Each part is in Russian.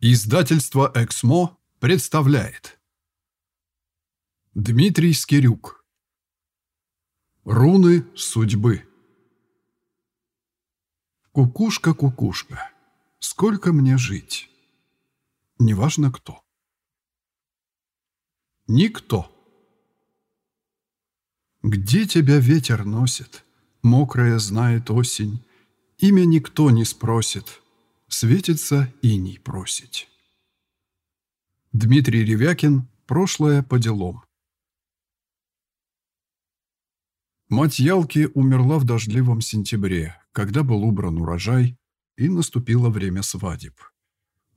Издательство «Эксмо» представляет Дмитрий Скирюк Руны судьбы Кукушка, кукушка, сколько мне жить? Неважно кто. Никто. Где тебя ветер носит? Мокрая знает осень. Имя никто не спросит — Светится иней просить. Дмитрий Ревякин. Прошлое по делам. Мать Ялки умерла в дождливом сентябре, когда был убран урожай, и наступило время свадеб.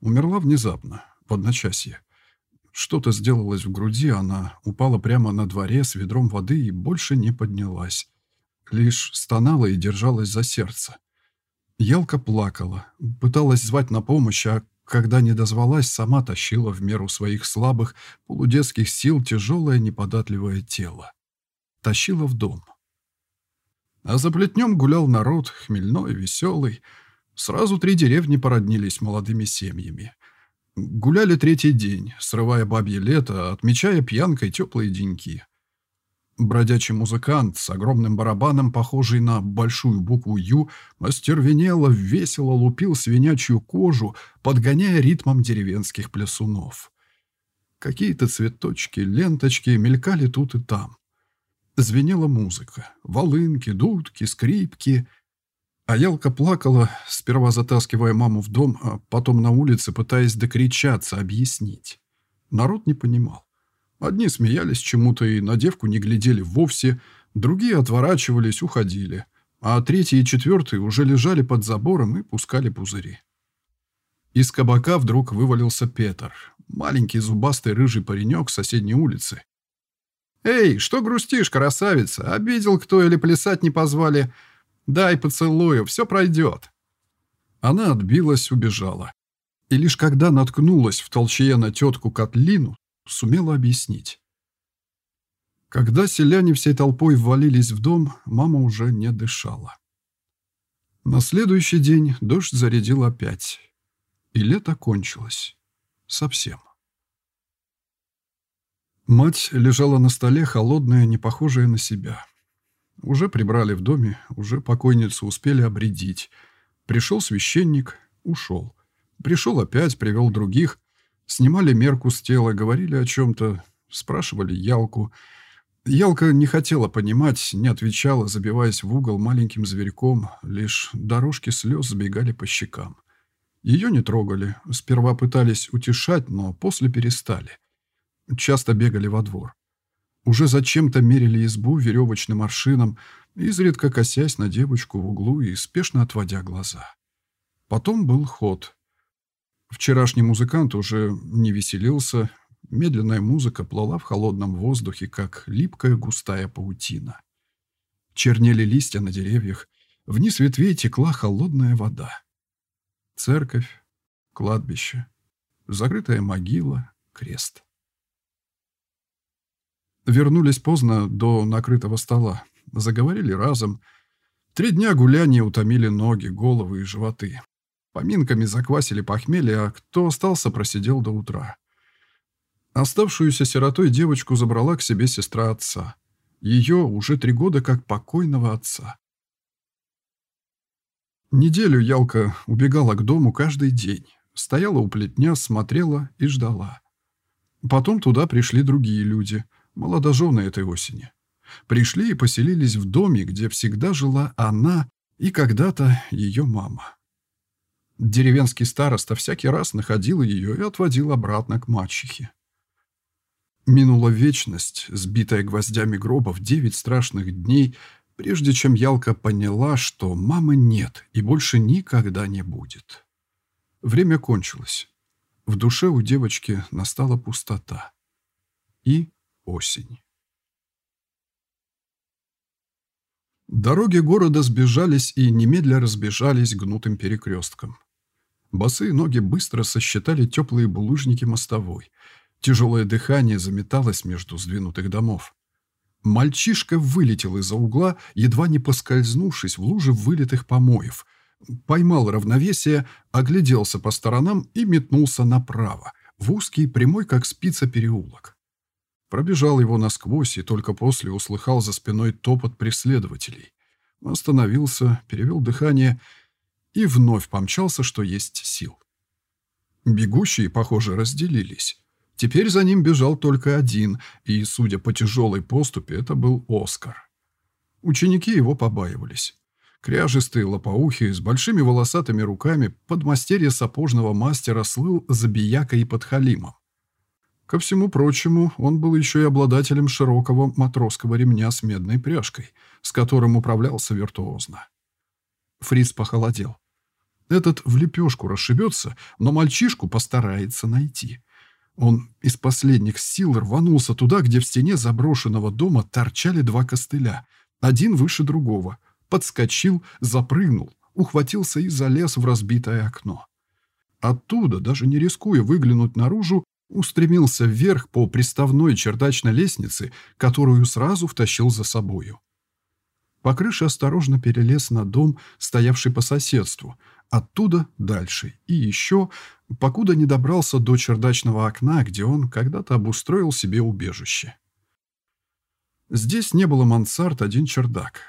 Умерла внезапно, в одночасье. Что-то сделалось в груди, она упала прямо на дворе с ведром воды и больше не поднялась. Лишь стонала и держалась за сердце. Ялка плакала, пыталась звать на помощь, а когда не дозвалась, сама тащила в меру своих слабых, полудетских сил тяжелое неподатливое тело. Тащила в дом. А за плетнем гулял народ, хмельной, веселый. Сразу три деревни породнились молодыми семьями. Гуляли третий день, срывая бабье лето, отмечая пьянкой теплые деньки. Бродячий музыкант с огромным барабаном, похожий на большую букву «Ю», остервенело, весело лупил свинячью кожу, подгоняя ритмом деревенских плясунов. Какие-то цветочки, ленточки мелькали тут и там. Звенела музыка, волынки, дудки, скрипки. А Ялка плакала, сперва затаскивая маму в дом, а потом на улице, пытаясь докричаться, объяснить. Народ не понимал. Одни смеялись чему-то и на девку не глядели вовсе, другие отворачивались, уходили, а третий и четвертый уже лежали под забором и пускали пузыри. Из кабака вдруг вывалился Петр, маленький зубастый рыжий паренек с соседней улицы. «Эй, что грустишь, красавица? Обидел кто или плясать не позвали? Дай поцелую, все пройдет». Она отбилась, убежала. И лишь когда наткнулась в толчее на тетку Котлину, сумела объяснить. Когда селяне всей толпой ввалились в дом, мама уже не дышала. На следующий день дождь зарядил опять, и лето кончилось. Совсем. Мать лежала на столе, холодная, не похожая на себя. Уже прибрали в доме, уже покойницу успели обредить. Пришел священник, ушел. Пришел опять, привел других, Снимали мерку с тела, говорили о чем-то, спрашивали Ялку. Ялка не хотела понимать, не отвечала, забиваясь в угол маленьким зверьком, лишь дорожки слез сбегали по щекам. Ее не трогали, сперва пытались утешать, но после перестали. Часто бегали во двор. Уже зачем-то мерили избу веревочным аршином, изредка косясь на девочку в углу и спешно отводя глаза. Потом был ход. Вчерашний музыкант уже не веселился, медленная музыка плыла в холодном воздухе, как липкая густая паутина. Чернели листья на деревьях, вниз ветвей текла холодная вода. Церковь, кладбище, закрытая могила, крест. Вернулись поздно до накрытого стола. Заговорили разом. Три дня гуляния утомили ноги, головы и животы. Поминками заквасили похмелье, а кто остался, просидел до утра. Оставшуюся сиротой девочку забрала к себе сестра отца. Ее уже три года как покойного отца. Неделю Ялка убегала к дому каждый день. Стояла у плетня, смотрела и ждала. Потом туда пришли другие люди, молодожены этой осени. Пришли и поселились в доме, где всегда жила она и когда-то ее мама. Деревенский староста всякий раз находил ее и отводил обратно к мачехе. Минула вечность, сбитая гвоздями гроба в девять страшных дней, прежде чем Ялка поняла, что мамы нет и больше никогда не будет. Время кончилось. В душе у девочки настала пустота. И осень. Дороги города сбежались и немедля разбежались гнутым перекрестком. Босые ноги быстро сосчитали теплые булыжники мостовой. Тяжелое дыхание заметалось между сдвинутых домов. Мальчишка вылетел из-за угла, едва не поскользнувшись в луже вылитых помоев. Поймал равновесие, огляделся по сторонам и метнулся направо, в узкий, прямой как спица переулок. Пробежал его насквозь и только после услыхал за спиной топот преследователей. Остановился, перевел дыхание и вновь помчался, что есть сил. Бегущие, похоже, разделились. Теперь за ним бежал только один, и, судя по тяжелой поступе, это был Оскар. Ученики его побаивались. Кряжистый, лопоухий, с большими волосатыми руками, подмастерье сапожного мастера слыл забиякой и подхалимом. Ко всему прочему, он был еще и обладателем широкого матросского ремня с медной пряжкой, с которым управлялся виртуозно. Фриц похолодел. Этот в лепешку расшибется, но мальчишку постарается найти. Он из последних сил рванулся туда, где в стене заброшенного дома торчали два костыля, один выше другого, подскочил, запрыгнул, ухватился и залез в разбитое окно. Оттуда, даже не рискуя выглянуть наружу, устремился вверх по приставной чердачной лестнице, которую сразу втащил за собою. По крыше осторожно перелез на дом, стоявший по соседству, оттуда дальше и еще, покуда не добрался до чердачного окна, где он когда-то обустроил себе убежище. Здесь не было мансард, один чердак.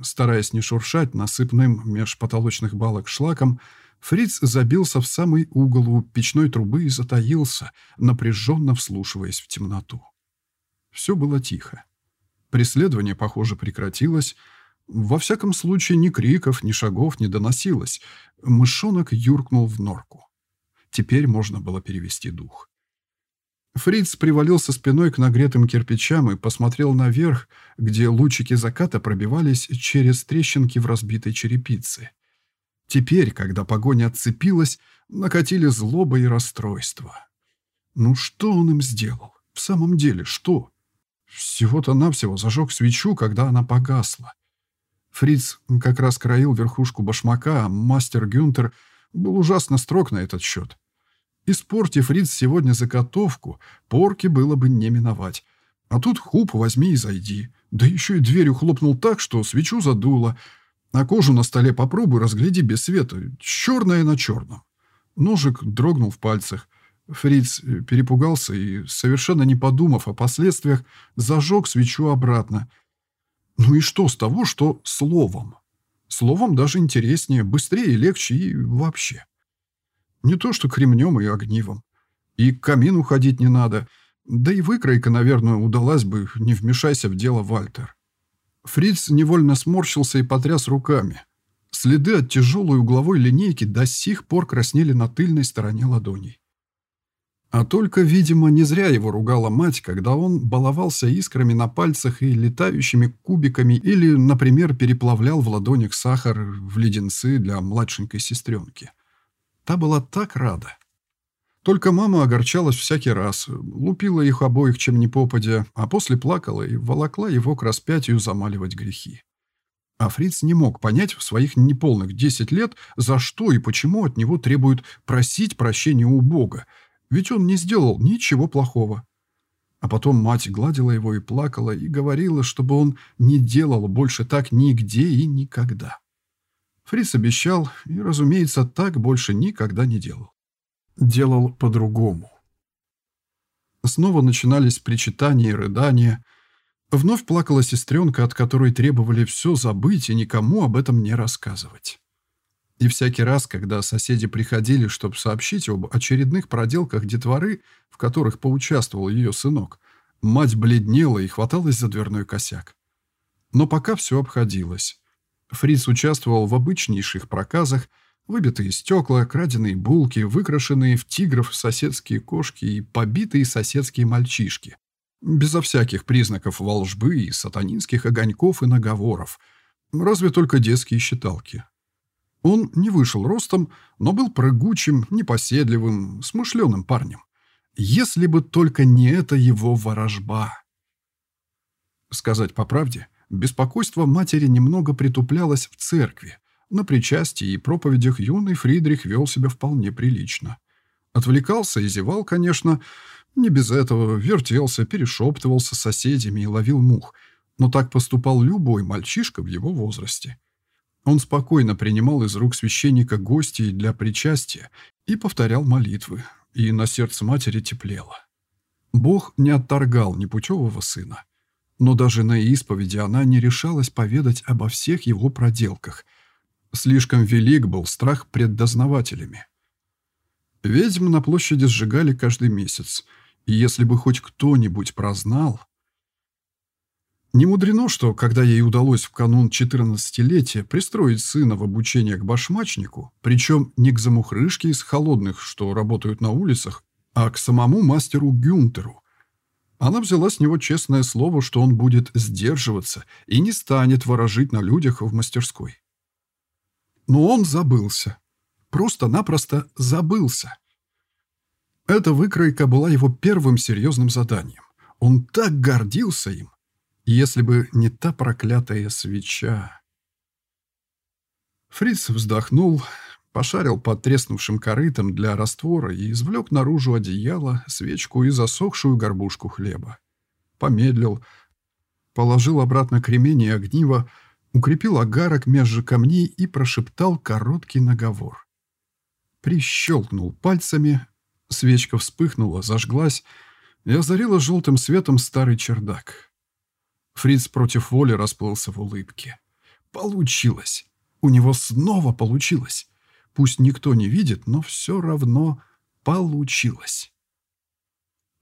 Стараясь не шуршать насыпным меж потолочных балок шлаком, Фриц забился в самый угол у печной трубы и затаился, напряженно вслушиваясь в темноту. Все было тихо. Преследование, похоже, прекратилось. Во всяком случае, ни криков, ни шагов не доносилось. Мышонок юркнул в норку. Теперь можно было перевести дух. Фриц привалился спиной к нагретым кирпичам и посмотрел наверх, где лучики заката пробивались через трещинки в разбитой черепице. Теперь, когда погоня отцепилась, накатили злоба и расстройство. Ну что он им сделал? В самом деле, что? Всего-то навсего зажег свечу, когда она погасла. Фриц как раз краил верхушку башмака, а мастер Гюнтер был ужасно строг на этот счет. Испортив Фриц сегодня заготовку, порки было бы не миновать. А тут хуп, возьми и зайди. Да еще и дверью хлопнул так, что свечу задуло — на кожу на столе попробуй разгляди без света. Черное на черном. Ножик дрогнул в пальцах. Фриц э, перепугался и, совершенно не подумав о последствиях, зажег свечу обратно. Ну и что с того, что словом? Словом даже интереснее, быстрее легче и вообще. Не то что кремнем и огнивом. И к камину ходить не надо. Да и выкройка, наверное, удалась бы, не вмешайся в дело Вальтер. Фриц невольно сморщился и потряс руками. Следы от тяжелой угловой линейки до сих пор краснели на тыльной стороне ладоней. А только, видимо, не зря его ругала мать, когда он баловался искрами на пальцах и летающими кубиками или, например, переплавлял в ладонях сахар в леденцы для младшенькой сестренки. Та была так рада. Только мама огорчалась всякий раз, лупила их обоих чем ни попадя, а после плакала и волокла его к распятию замаливать грехи. А Фриц не мог понять в своих неполных десять лет, за что и почему от него требуют просить прощения у Бога, ведь он не сделал ничего плохого. А потом мать гладила его и плакала, и говорила, чтобы он не делал больше так нигде и никогда. Фриц обещал, и, разумеется, так больше никогда не делал делал по-другому. Снова начинались причитания и рыдания. Вновь плакала сестренка, от которой требовали все забыть и никому об этом не рассказывать. И всякий раз, когда соседи приходили, чтобы сообщить об очередных проделках детворы, в которых поучаствовал ее сынок, мать бледнела и хваталась за дверной косяк. Но пока все обходилось. Фриц участвовал в обычнейших проказах – Выбитые стекла, краденые булки, выкрашенные в тигров соседские кошки и побитые соседские мальчишки. Безо всяких признаков волжбы и сатанинских огоньков и наговоров. Разве только детские считалки. Он не вышел ростом, но был прыгучим, непоседливым, смышленым парнем. Если бы только не это его ворожба. Сказать по правде, беспокойство матери немного притуплялось в церкви, на причастии и проповедях юный Фридрих вел себя вполне прилично. Отвлекался и зевал, конечно, не без этого, вертелся, перешептывался с соседями и ловил мух, но так поступал любой мальчишка в его возрасте. Он спокойно принимал из рук священника гостей для причастия и повторял молитвы, и на сердце матери теплело. Бог не отторгал непутевого сына, но даже на исповеди она не решалась поведать обо всех его проделках. Слишком велик был страх пред дознавателями. Ведьм на площади сжигали каждый месяц, и если бы хоть кто-нибудь прознал, не мудрено, что, когда ей удалось в канун 14-летия пристроить сына в обучение к башмачнику, причем не к замухрышке из холодных, что работают на улицах, а к самому мастеру Гюнтеру, она взяла с него честное слово, что он будет сдерживаться и не станет ворожить на людях в мастерской. Но он забылся. Просто-напросто забылся. Эта выкройка была его первым серьезным заданием. Он так гордился им. Если бы не та проклятая свеча. Фриц вздохнул, пошарил под треснувшим корытом для раствора и извлек наружу одеяло, свечку и засохшую горбушку хлеба. Помедлил, положил обратно кремень и огниво, укрепил агарок между камней и прошептал короткий наговор. Прищелкнул пальцами, свечка вспыхнула, зажглась и озарила желтым светом старый чердак. Фриц против воли расплылся в улыбке. Получилось. У него снова получилось. Пусть никто не видит, но все равно получилось.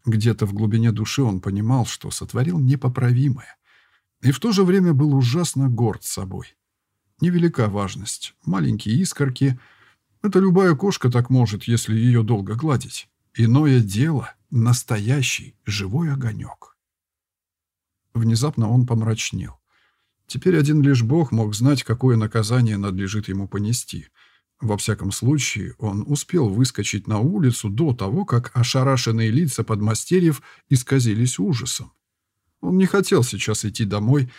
Где-то в глубине души он понимал, что сотворил непоправимое. И в то же время был ужасно горд собой. Невелика важность. Маленькие искорки. Это любая кошка так может, если ее долго гладить. Иное дело — настоящий живой огонек. Внезапно он помрачнел. Теперь один лишь Бог мог знать, какое наказание надлежит ему понести. Во всяком случае, он успел выскочить на улицу до того, как ошарашенные лица подмастерьев исказились ужасом. Он не хотел сейчас идти домой,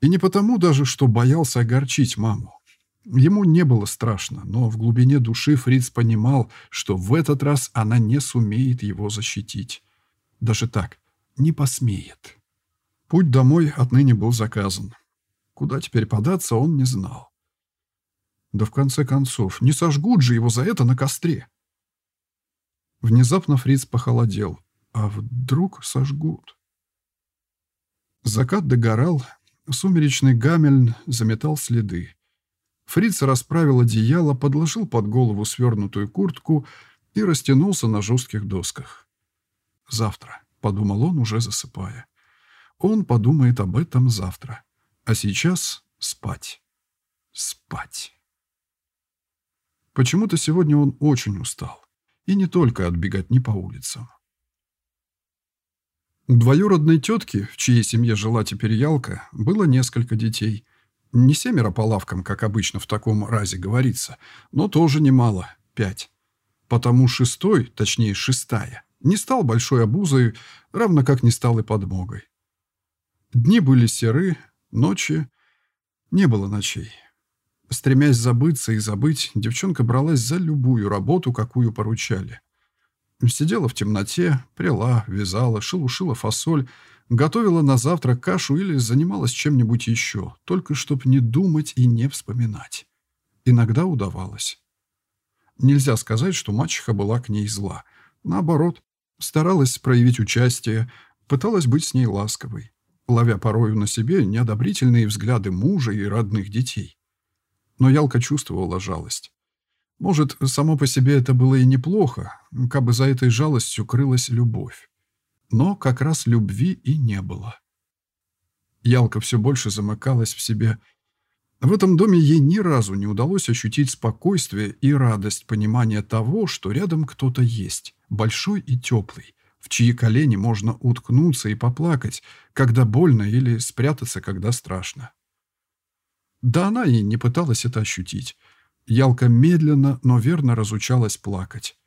и не потому даже, что боялся огорчить маму. Ему не было страшно, но в глубине души Фриц понимал, что в этот раз она не сумеет его защитить. Даже так, не посмеет. Путь домой отныне был заказан. Куда теперь податься, он не знал. Да в конце концов, не сожгут же его за это на костре. Внезапно Фриц похолодел. А вдруг сожгут? Закат догорал, сумеречный гамельн заметал следы. Фриц расправил одеяло, подложил под голову свернутую куртку и растянулся на жестких досках. «Завтра», — подумал он, уже засыпая. Он подумает об этом завтра. А сейчас спать. Спать. Почему-то сегодня он очень устал. И не только от беготни по улицам. У двоюродной тетки, в чьей семье жила теперь Ялка, было несколько детей. Не семеро по лавкам, как обычно в таком разе говорится, но тоже немало, пять. Потому шестой, точнее шестая, не стал большой обузой, равно как не стал и подмогой. Дни были серы, ночи... Не было ночей. Стремясь забыться и забыть, девчонка бралась за любую работу, какую поручали. Сидела в темноте, пряла, вязала, шелушила фасоль, готовила на завтрак кашу или занималась чем-нибудь еще, только чтоб не думать и не вспоминать. Иногда удавалось. Нельзя сказать, что мачеха была к ней зла. Наоборот, старалась проявить участие, пыталась быть с ней ласковой ловя порою на себе неодобрительные взгляды мужа и родных детей. Но Ялка чувствовала жалость. Может, само по себе это было и неплохо, как бы за этой жалостью крылась любовь. Но как раз любви и не было. Ялка все больше замыкалась в себе. В этом доме ей ни разу не удалось ощутить спокойствие и радость понимания того, что рядом кто-то есть, большой и теплый, в чьи колени можно уткнуться и поплакать, когда больно или спрятаться, когда страшно. Да она и не пыталась это ощутить. Ялка медленно, но верно разучалась плакать.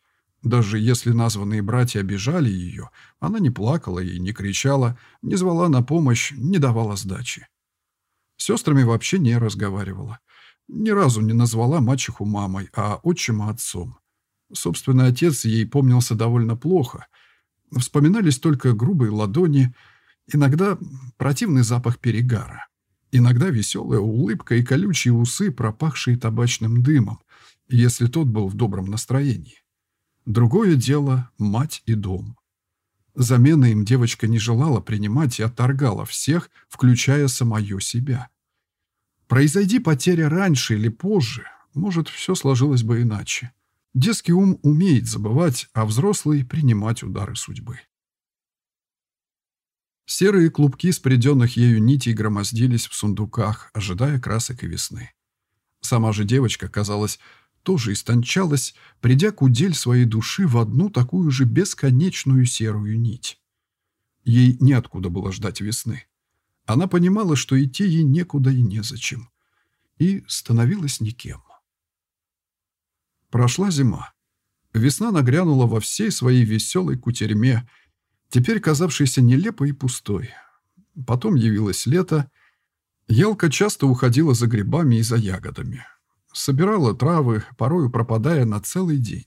Даже если названные братья обижали ее, она не плакала и не кричала, не звала на помощь, не давала сдачи. Сестрами вообще не разговаривала. Ни разу не назвала мачеху мамой, а отчима отцом. Собственный отец ей помнился довольно плохо — Вспоминались только грубые ладони, иногда противный запах перегара. Иногда веселая улыбка и колючие усы, пропахшие табачным дымом, если тот был в добром настроении. Другое дело – мать и дом. Замены им девочка не желала принимать и отторгала всех, включая самое себя. Произойди потеря раньше или позже, может, все сложилось бы иначе. Детский ум умеет забывать, а взрослый – принимать удары судьбы. Серые клубки спреденных ею нитей громоздились в сундуках, ожидая красок и весны. Сама же девочка, казалось, тоже истончалась, придя к удель своей души в одну такую же бесконечную серую нить. Ей неоткуда было ждать весны. Она понимала, что идти ей некуда и незачем. И становилась никем. Прошла зима. Весна нагрянула во всей своей веселой кутерьме, теперь казавшейся нелепой и пустой. Потом явилось лето. Елка часто уходила за грибами и за ягодами. Собирала травы, порою пропадая на целый день.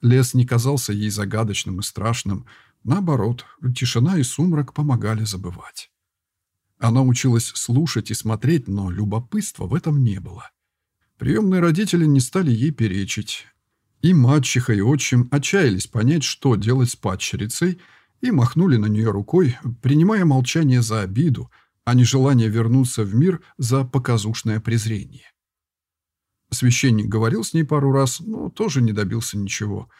Лес не казался ей загадочным и страшным. Наоборот, тишина и сумрак помогали забывать. Она училась слушать и смотреть, но любопытства в этом не было. Приемные родители не стали ей перечить. И мачеха, и отчим отчаялись понять, что делать с падчерицей, и махнули на нее рукой, принимая молчание за обиду, а не желание вернуться в мир за показушное презрение. Священник говорил с ней пару раз, но тоже не добился ничего.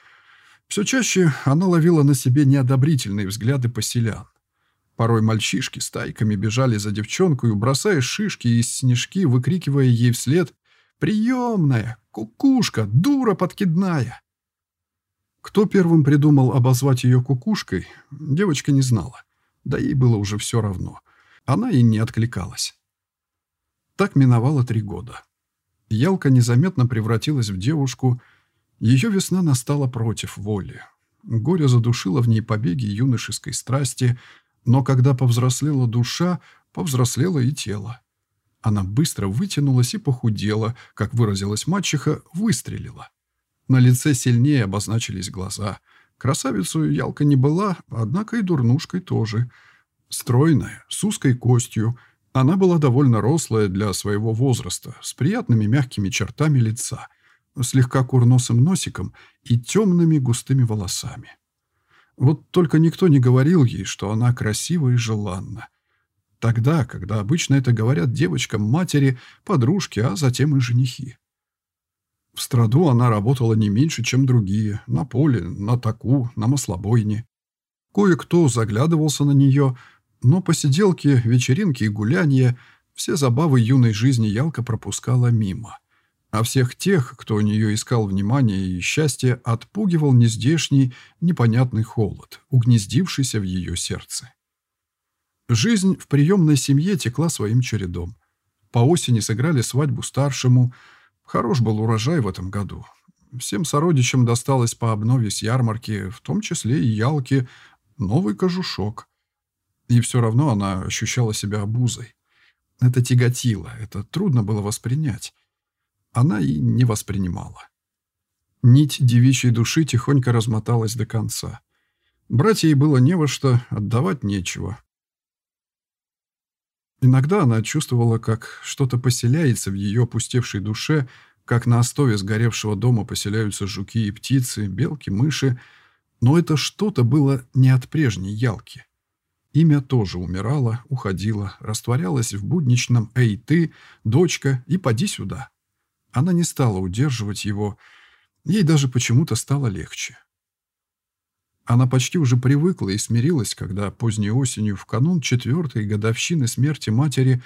Все чаще она ловила на себе неодобрительные взгляды поселян. Порой мальчишки стайками бежали за девчонкой, бросая шишки и снежки, выкрикивая ей вслед «Приемная! Кукушка! Дура подкидная!» Кто первым придумал обозвать ее кукушкой, девочка не знала. Да ей было уже все равно. Она и не откликалась. Так миновало три года. Ялка незаметно превратилась в девушку. Ее весна настала против воли. Горе задушило в ней побеги юношеской страсти, но когда повзрослела душа, повзрослело и тело. Она быстро вытянулась и похудела, как выразилась мачеха, выстрелила. На лице сильнее обозначились глаза. Красавицу Ялка не была, однако и дурнушкой тоже. Стройная, с узкой костью – она была довольно рослая для своего возраста, с приятными мягкими чертами лица, слегка курносым носиком и темными густыми волосами. Вот только никто не говорил ей, что она красива и желанна. Тогда, когда обычно это говорят девочкам, матери, подружки, а затем и женихи. В страду она работала не меньше, чем другие, на поле, на таку, на маслобойне. Кое-кто заглядывался на нее, но посиделки, вечеринки и гуляния, все забавы юной жизни Ялка пропускала мимо. А всех тех, кто у нее искал внимание и счастье, отпугивал нездешний, непонятный холод, угнездившийся в ее сердце. Жизнь в приемной семье текла своим чередом. По осени сыграли свадьбу старшему. Хорош был урожай в этом году. Всем сородичам досталось по обнове с ярмарки, в том числе и Ялке, новый кожушок. И все равно она ощущала себя обузой. Это тяготило, это трудно было воспринять. Она и не воспринимала. Нить девичьей души тихонько размоталась до конца. Брать ей было не во что, отдавать нечего. Иногда она чувствовала, как что-то поселяется в ее опустевшей душе, как на остове сгоревшего дома поселяются жуки и птицы, белки, мыши, но это что-то было не от прежней ялки. Имя тоже умирало, уходило, растворялось в будничном «Эй, ты, дочка, и поди сюда». Она не стала удерживать его, ей даже почему-то стало легче. Она почти уже привыкла и смирилась, когда поздней осенью, в канун четвертой годовщины смерти матери,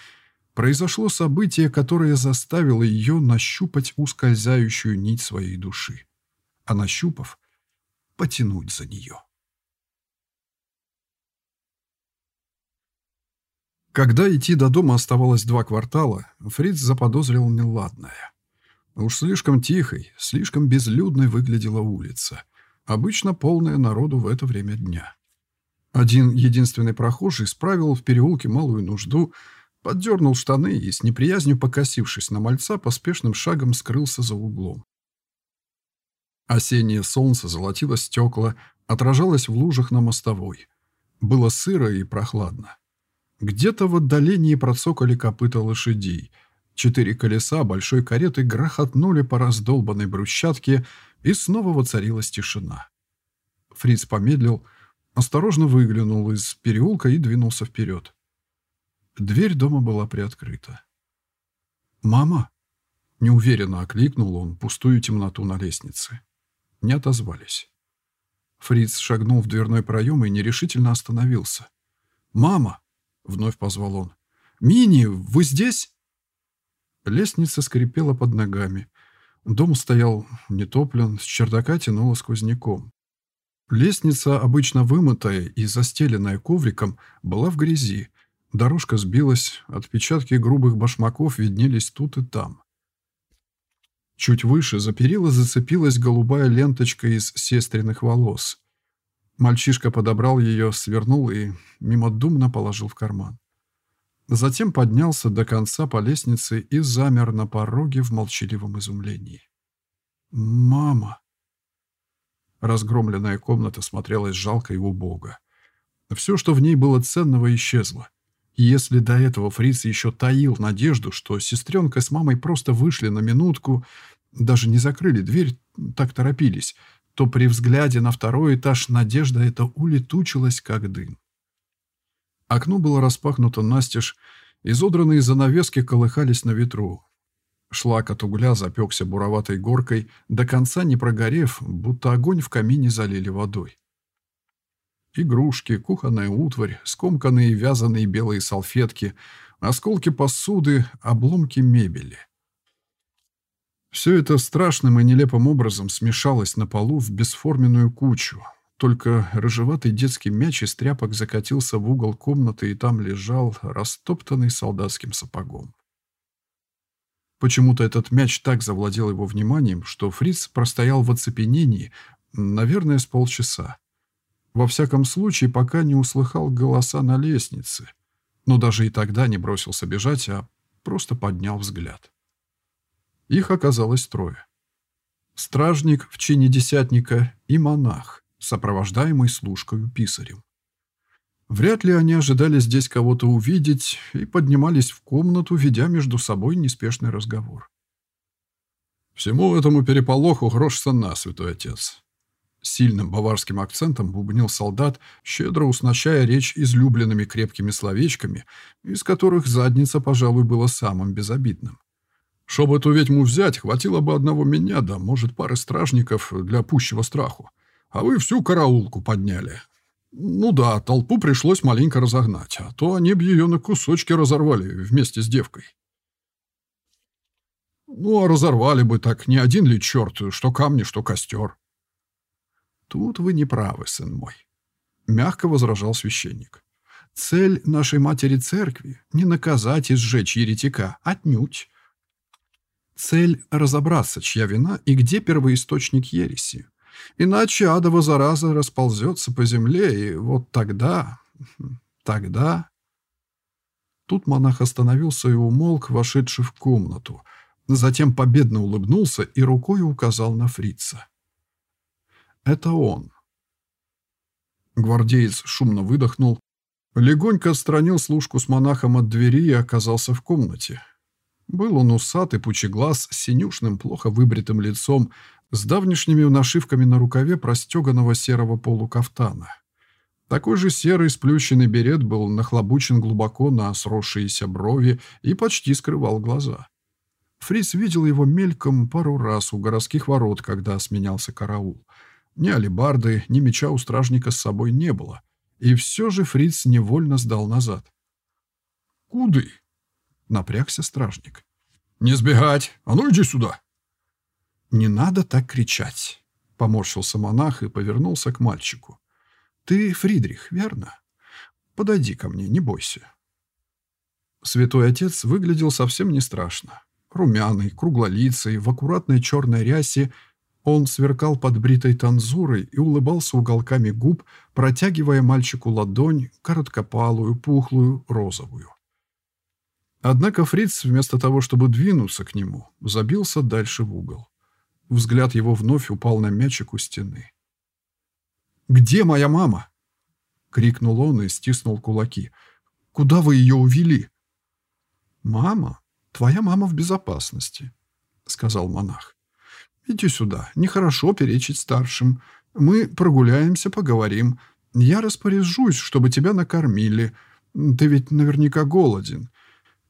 произошло событие, которое заставило ее нащупать ускользающую нить своей души. А нащупав, потянуть за нее. Когда идти до дома оставалось два квартала, Фриц заподозрил неладное. Уж слишком тихой, слишком безлюдной выглядела улица, обычно полная народу в это время дня. Один единственный прохожий справил в переулке малую нужду, поддернул штаны и, с неприязнью покосившись на мальца, поспешным шагом скрылся за углом. Осеннее солнце золотило стекла, отражалось в лужах на мостовой. Было сыро и прохладно. Где-то в отдалении процокали копыта лошадей. Четыре колеса большой кареты грохотнули по раздолбанной брусчатке, и снова воцарилась тишина. Фриц помедлил, осторожно выглянул из переулка и двинулся вперед. Дверь дома была приоткрыта. «Мама!» — неуверенно окликнул он пустую темноту на лестнице. Не отозвались. Фриц шагнул в дверной проем и нерешительно остановился. «Мама!» — вновь позвал он. «Мини, вы здесь?» Лестница скрипела под ногами. Дом стоял нетоплен, с чердака тянуло сквозняком. Лестница, обычно вымытая и застеленная ковриком, была в грязи. Дорожка сбилась, отпечатки грубых башмаков виднелись тут и там. Чуть выше за перила зацепилась голубая ленточка из сестренных волос. Мальчишка подобрал ее, свернул и мимодумно положил в карман. Затем поднялся до конца по лестнице и замер на пороге в молчаливом изумлении. «Мама!» Разгромленная комната смотрелась жалко и убого. Все, что в ней было ценного, исчезло. если до этого Фриц еще таил надежду, что сестренка с мамой просто вышли на минутку, даже не закрыли дверь, так торопились, то при взгляде на второй этаж надежда эта улетучилась, как дым. Окно было распахнуто настежь, изодранные занавески колыхались на ветру. Шлак от угля запекся буроватой горкой, до конца не прогорев, будто огонь в камине залили водой. Игрушки, кухонная утварь, скомканные вязаные белые салфетки, осколки посуды, обломки мебели. Все это страшным и нелепым образом смешалось на полу в бесформенную кучу, только рыжеватый детский мяч из тряпок закатился в угол комнаты и там лежал, растоптанный солдатским сапогом. Почему-то этот мяч так завладел его вниманием, что Фриц простоял в оцепенении, наверное, с полчаса. Во всяком случае, пока не услыхал голоса на лестнице. Но даже и тогда не бросился бежать, а просто поднял взгляд. Их оказалось трое. Стражник в чине десятника и монах сопровождаемый служкою писарем. Вряд ли они ожидали здесь кого-то увидеть и поднимались в комнату, ведя между собой неспешный разговор. «Всему этому переполоху грош цена, святой отец», сильным баварским акцентом бубнил солдат, щедро уснащая речь излюбленными крепкими словечками, из которых задница, пожалуй, была самым безобидным. «Чтобы эту ведьму взять, хватило бы одного меня, да, может, пары стражников для пущего страху а вы всю караулку подняли. Ну да, толпу пришлось маленько разогнать, а то они бы ее на кусочки разорвали вместе с девкой. Ну, а разорвали бы так не один ли черт, что камни, что костер. Тут вы не правы, сын мой, — мягко возражал священник. Цель нашей матери церкви — не наказать и сжечь еретика, отнюдь. Цель — разобраться, чья вина и где первоисточник ереси. Иначе адова зараза расползется по земле, и вот тогда... тогда... Тут монах остановился и умолк, вошедший в комнату. Затем победно улыбнулся и рукой указал на фрица. «Это он». Гвардеец шумно выдохнул, легонько отстранил служку с монахом от двери и оказался в комнате. Был он усатый, пучеглаз, с синюшным, плохо выбритым лицом, с давнишними нашивками на рукаве простеганного серого полукафтана. Такой же серый сплющенный берет был нахлобучен глубоко на сросшиеся брови и почти скрывал глаза. Фриц видел его мельком пару раз у городских ворот, когда сменялся караул. Ни алебарды, ни меча у стражника с собой не было. И все же Фриц невольно сдал назад. «Куды?» — напрягся стражник. «Не сбегать! А ну иди сюда!» «Не надо так кричать», — поморщился монах и повернулся к мальчику. «Ты Фридрих, верно? Подойди ко мне, не бойся». Святой отец выглядел совсем не страшно. Румяный, круглолицый, в аккуратной черной рясе он сверкал под бритой танзурой и улыбался уголками губ, протягивая мальчику ладонь, короткопалую, пухлую, розовую. Однако Фриц, вместо того, чтобы двинуться к нему, забился дальше в угол. Взгляд его вновь упал на мячик у стены. «Где моя мама?» — крикнул он и стиснул кулаки. Куда вы ее увели?» «Мама, твоя мама в безопасности», — сказал монах. «Иди сюда, нехорошо перечить старшим. Мы прогуляемся, поговорим. Я распоряжусь, чтобы тебя накормили. Ты ведь наверняка голоден.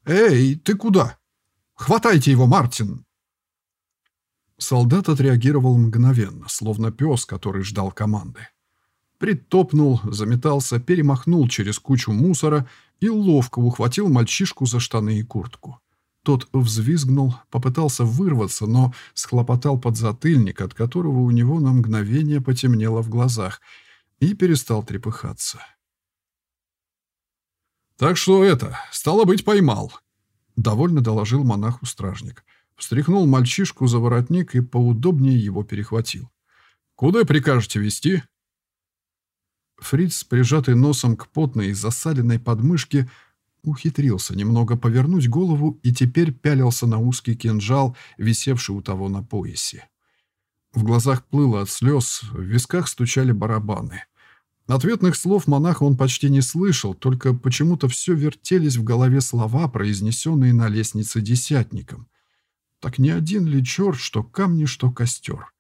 Эй, ты куда? Хватайте его, Мартин!» Солдат отреагировал мгновенно, словно пес, который ждал команды. Притопнул, заметался, перемахнул через кучу мусора и ловко ухватил мальчишку за штаны и куртку. Тот взвизгнул, попытался вырваться, но схлопотал под затыльник, от которого у него на мгновение потемнело в глазах, и перестал трепыхаться. «Так что это, стало быть, поймал», — довольно доложил монаху-стражник. Встряхнул мальчишку за воротник и поудобнее его перехватил. «Куда прикажете вести?» Фриц, прижатый носом к потной и засаленной подмышке, ухитрился немного повернуть голову и теперь пялился на узкий кинжал, висевший у того на поясе. В глазах плыло от слез, в висках стучали барабаны. Ответных слов монаха он почти не слышал, только почему-то все вертелись в голове слова, произнесенные на лестнице десятником. Так не один ли черт, что камни, что костер?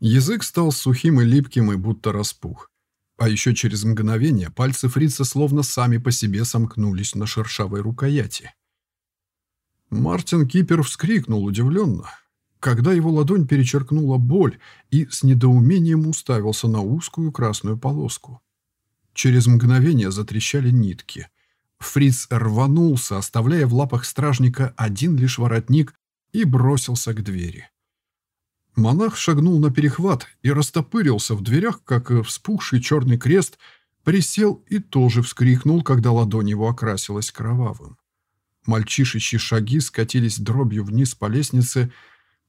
Язык стал сухим и липким и будто распух. А еще через мгновение пальцы фрица словно сами по себе сомкнулись на шершавой рукояти. Мартин Кипер вскрикнул удивленно, когда его ладонь перечеркнула боль и с недоумением уставился на узкую красную полоску. Через мгновение затрещали нитки. Фриц рванулся, оставляя в лапах стражника один лишь воротник, и бросился к двери. Монах шагнул на перехват и растопырился в дверях, как вспухший черный крест, присел и тоже вскрикнул, когда ладонь его окрасилась кровавым. Мальчишечьи шаги скатились дробью вниз по лестнице,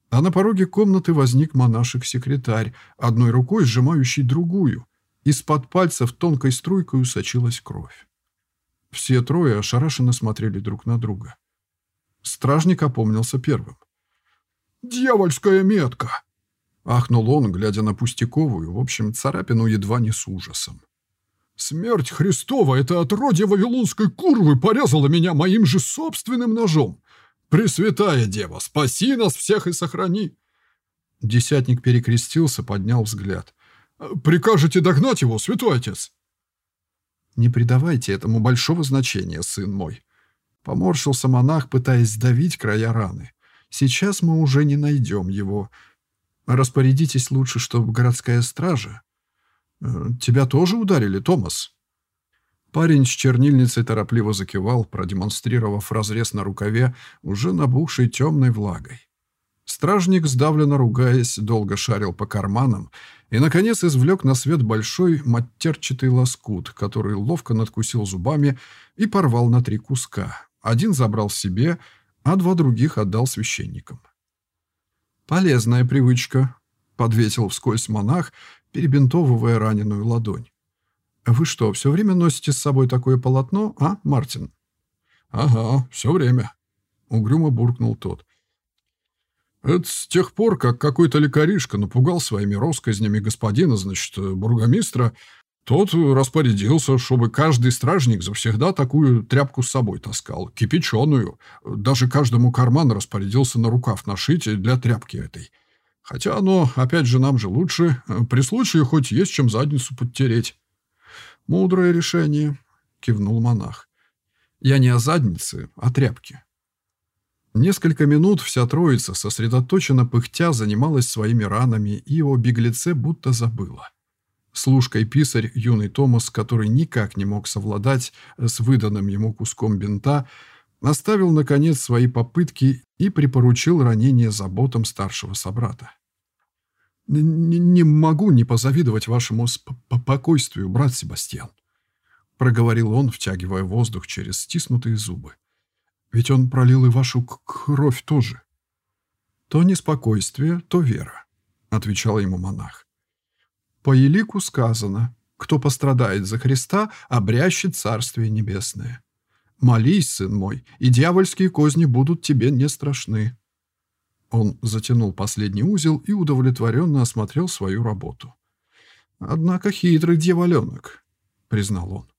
а на пороге комнаты возник монашек-секретарь, одной рукой сжимающий другую. Из-под пальцев тонкой струйкой сочилась кровь. Все трое ошарашенно смотрели друг на друга. Стражник опомнился первым. «Дьявольская метка!» Ахнул он, глядя на пустяковую, в общем, царапину едва не с ужасом. «Смерть Христова, это отродье вавилонской курвы порезала меня моим же собственным ножом! Пресвятая Дева, спаси нас всех и сохрани!» Десятник перекрестился, поднял взгляд. «Прикажете догнать его, святой отец?» «Не придавайте этому большого значения, сын мой», — поморщился монах, пытаясь сдавить края раны. Сейчас мы уже не найдем его. Распорядитесь лучше, чтобы городская стража... Э, тебя тоже ударили, Томас?» Парень с чернильницей торопливо закивал, продемонстрировав разрез на рукаве, уже набухшей темной влагой. Стражник, сдавленно ругаясь, долго шарил по карманам и, наконец, извлек на свет большой матерчатый лоскут, который ловко надкусил зубами и порвал на три куска. Один забрал себе, а два других отдал священникам. «Полезная привычка», — подветил вскользь монах, перебинтовывая раненую ладонь. «Вы что, все время носите с собой такое полотно, а, Мартин?» «Ага, все время», — угрюмо буркнул тот. «Это с тех пор, как какой-то лекаришка напугал своими россказнями господина, значит, бургомистра, тот распорядился, чтобы каждый стражник завсегда такую тряпку с собой таскал, кипяченую. Даже каждому карман распорядился на рукав нашить для тряпки этой. Хотя оно, опять же, нам же лучше. При случае хоть есть чем задницу подтереть. «Мудрое решение», — кивнул монах. «Я не о заднице, а тряпке». Несколько минут вся троица, сосредоточенно пыхтя, занималась своими ранами, и о беглеце будто забыла. Служка и писарь, юный Томас, который никак не мог совладать с выданным ему куском бинта, оставил, наконец, свои попытки и припоручил ранение заботам старшего собрата. «Не, не могу не позавидовать вашему спокойствию, брат Себастьян», — проговорил он, втягивая воздух через стиснутые зубы. «Ведь он пролил и вашу кровь тоже». «То неспокойствие, то вера», — отвечал ему монах. По елику сказано, кто пострадает за Христа, обрящет Царствие Небесное. Молись, сын мой, и дьявольские козни будут тебе не страшны». Он затянул последний узел и удовлетворенно осмотрел свою работу. «Однако хитрый дьяволенок», — признал он.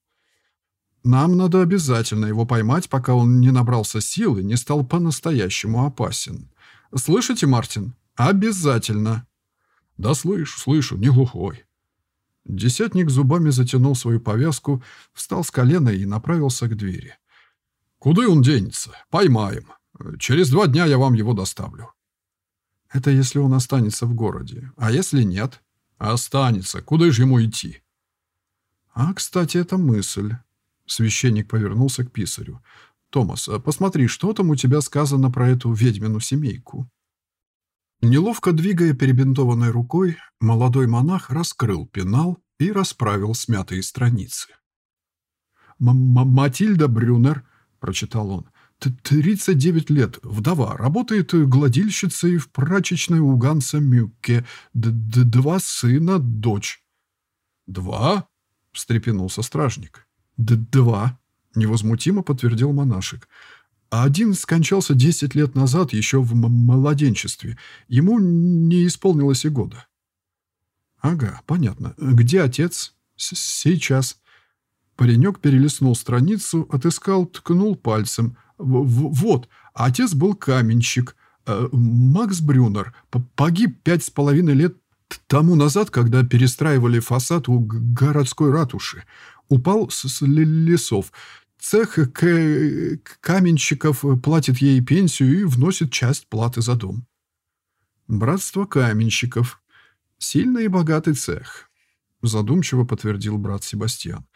Нам надо обязательно его поймать, пока он не набрался сил и не стал по-настоящему опасен. Слышите, Мартин? Обязательно. Да слышу, слышу, не глухой. Десятник зубами затянул свою повязку, встал с колена и направился к двери. «Куда он денется? Поймаем. Через два дня я вам его доставлю». «Это если он останется в городе. А если нет?» «Останется. Куда же ему идти?» «А, кстати, это мысль». Священник повернулся к писарю. «Томас, посмотри, что там у тебя сказано про эту ведьмину семейку?» Неловко двигая перебинтованной рукой, молодой монах раскрыл пенал и расправил смятые страницы. «Матильда Брюнер», — прочитал он, — «тридцать девять лет, вдова, работает гладильщицей в прачечной у Ганса Мюкке, д -д два сына, дочь». «Два?» — встрепенулся стражник. «Д «Два», — невозмутимо подтвердил монашек. А один скончался десять лет назад, еще в младенчестве. Ему не исполнилось и года. Ага, понятно. Где отец? С Сейчас. Паренек перелистнул страницу, отыскал, ткнул пальцем. В -в вот, отец был каменщик. Э, Макс Брюнер погиб пять с половиной лет тому назад, когда перестраивали фасад у городской ратуши. Упал с лесов. Цех каменщиков платит ей пенсию и вносит часть платы за дом. Братство каменщиков. Сильный и богатый цех. Задумчиво подтвердил брат Себастьян.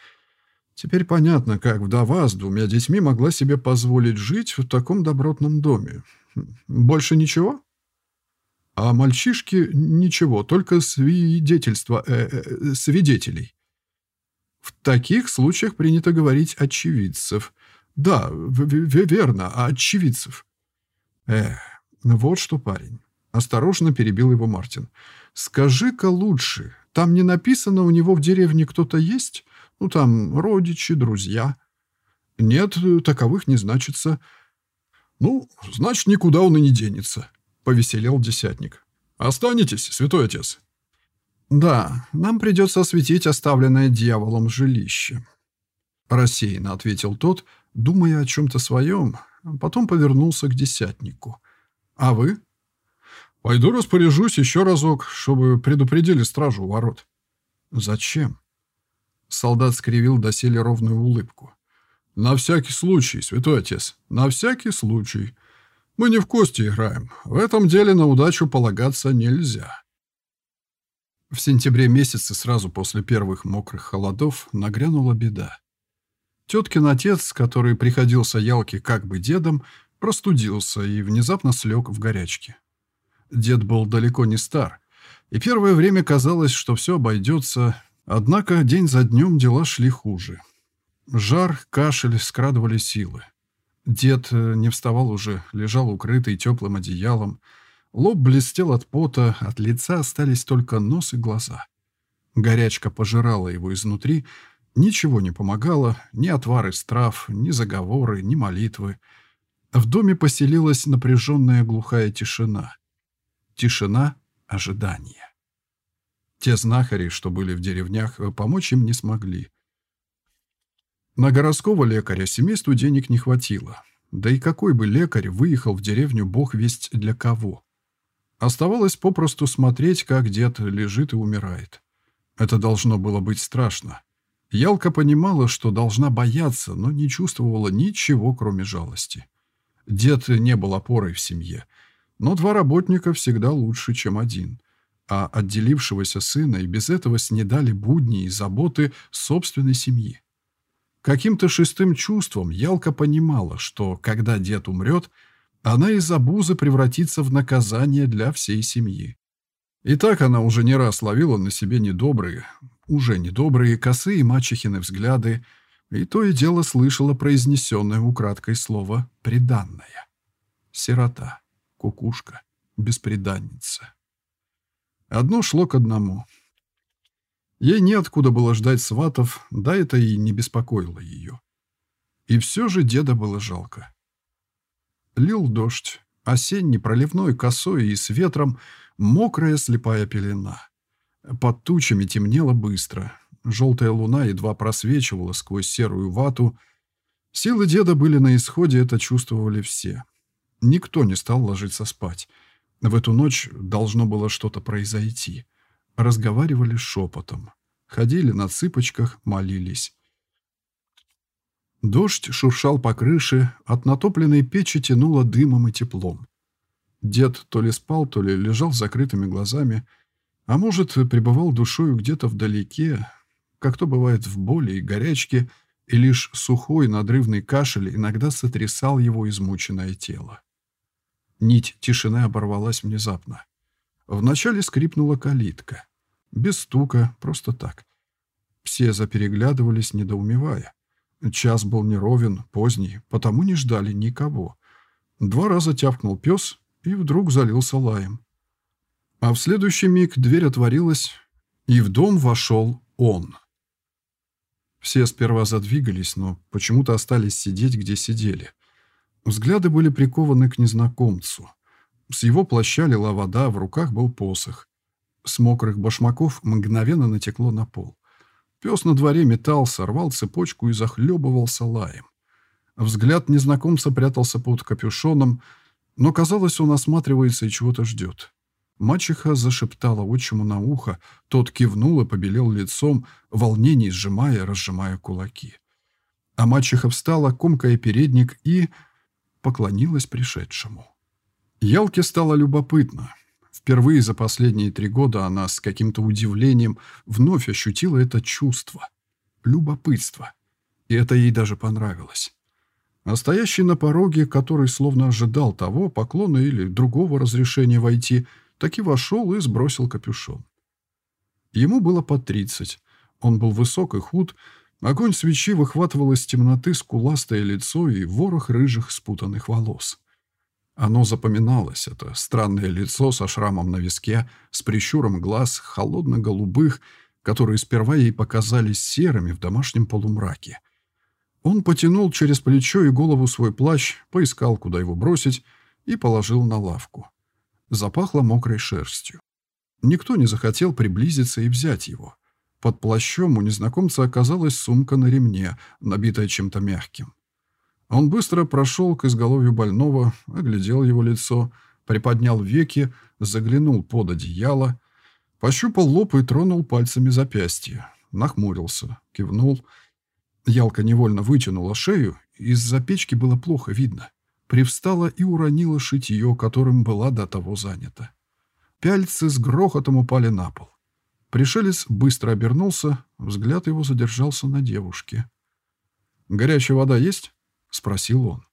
Теперь понятно, как вдова с двумя детьми могла себе позволить жить в таком добротном доме. Больше ничего? А мальчишки ничего, только свидетельства э, э, свидетелей. В таких случаях принято говорить очевидцев. Да, верно, очевидцев. Эх, вот что, парень. Осторожно перебил его Мартин. Скажи-ка лучше, там не написано, у него в деревне кто-то есть? Ну, там родичи, друзья. Нет, таковых не значится. Ну, значит, никуда он и не денется, повеселел десятник. Останетесь, святой отец. «Да, нам придется осветить оставленное дьяволом жилище», — рассеянно ответил тот, думая о чем-то своем, потом повернулся к десятнику. «А вы?» «Пойду распоряжусь еще разок, чтобы предупредили стражу у ворот». «Зачем?» Солдат скривил доселе ровную улыбку. «На всякий случай, святой отец, на всякий случай. Мы не в кости играем. В этом деле на удачу полагаться нельзя». В сентябре месяце, сразу после первых мокрых холодов, нагрянула беда. Теткин отец, который приходился Ялке как бы дедом, простудился и внезапно слег в горячке. Дед был далеко не стар, и первое время казалось, что все обойдется, однако день за днем дела шли хуже. Жар, кашель скрадывали силы. Дед э, не вставал уже, лежал укрытый теплым одеялом, Лоб блестел от пота, от лица остались только нос и глаза. Горячка пожирала его изнутри, ничего не помогало, ни отвар из трав, ни заговоры, ни молитвы. В доме поселилась напряженная глухая тишина. Тишина ожидания. Те знахари, что были в деревнях, помочь им не смогли. На городского лекаря семейству денег не хватило. Да и какой бы лекарь выехал в деревню бог весть для кого? Оставалось попросту смотреть, как дед лежит и умирает. Это должно было быть страшно. Ялка понимала, что должна бояться, но не чувствовала ничего, кроме жалости. Дед не был опорой в семье, но два работника всегда лучше, чем один. А отделившегося сына и без этого снедали будни и заботы собственной семьи. Каким-то шестым чувством Ялка понимала, что, когда дед умрет, она из обузы превратится в наказание для всей семьи. И так она уже не раз ловила на себе недобрые, уже недобрые, косые мачехины взгляды, и то и дело слышала произнесенное украдкой слово «преданная». Сирота, кукушка, беспреданница. Одно шло к одному. Ей неоткуда было ждать сватов, да это и не беспокоило ее. И все же деда было жалко. Лил дождь, осенний, проливной, косой и с ветром, мокрая слепая пелена. Под тучами темнело быстро. Желтая луна едва просвечивала сквозь серую вату. Силы деда были на исходе, это чувствовали все. Никто не стал ложиться спать. В эту ночь должно было что-то произойти. Разговаривали шепотом. Ходили на цыпочках, молились. Дождь шуршал по крыше, от натопленной печи тянуло дымом и теплом. Дед то ли спал, то ли лежал с закрытыми глазами, а может, пребывал душою где-то вдалеке, как то бывает в боли и горячке, и лишь сухой надрывный кашель иногда сотрясал его измученное тело. Нить тишины оборвалась внезапно. Вначале скрипнула калитка. Без стука, просто так. Все запереглядывались, недоумевая. Час был неровен, поздний, потому не ждали никого. Два раза тявкнул пес и вдруг залился лаем. А в следующий миг дверь отворилась, и в дом вошел он. Все сперва задвигались, но почему-то остались сидеть, где сидели. Взгляды были прикованы к незнакомцу. С его плаща лила вода, в руках был посох. С мокрых башмаков мгновенно натекло на пол. Пес на дворе метался, рвал цепочку и захлебывался лаем. Взгляд незнакомца прятался под капюшоном, но, казалось, он осматривается и чего-то ждет. Мачеха зашептала отчиму на ухо, тот кивнул и побелел лицом, в сжимая и разжимая кулаки. А мачеха встала, комкая передник, и поклонилась пришедшему. Ялке стало любопытно. Впервые за последние три года она с каким-то удивлением вновь ощутила это чувство. Любопытство. И это ей даже понравилось. А стоящий на пороге, который словно ожидал того, поклона или другого разрешения войти, таки вошел и сбросил капюшон. Ему было по тридцать. Он был высок и худ. Огонь свечи выхватывал из темноты скуластое лицо и ворох рыжих спутанных волос. Оно запоминалось, это странное лицо со шрамом на виске, с прищуром глаз, холодно-голубых, которые сперва ей показались серыми в домашнем полумраке. Он потянул через плечо и голову свой плащ, поискал, куда его бросить, и положил на лавку. Запахло мокрой шерстью. Никто не захотел приблизиться и взять его. Под плащом у незнакомца оказалась сумка на ремне, набитая чем-то мягким. Он быстро прошел к изголовью больного, оглядел его лицо, приподнял веки, заглянул под одеяло, пощупал лоб и тронул пальцами запястье. Нахмурился, кивнул. Ялка невольно вытянула шею, из-за печки было плохо видно. Привстала и уронила шитье, которым была до того занята. Пяльцы с грохотом упали на пол. Пришелец быстро обернулся, взгляд его задержался на девушке. «Горячая вода есть?» — спросил он.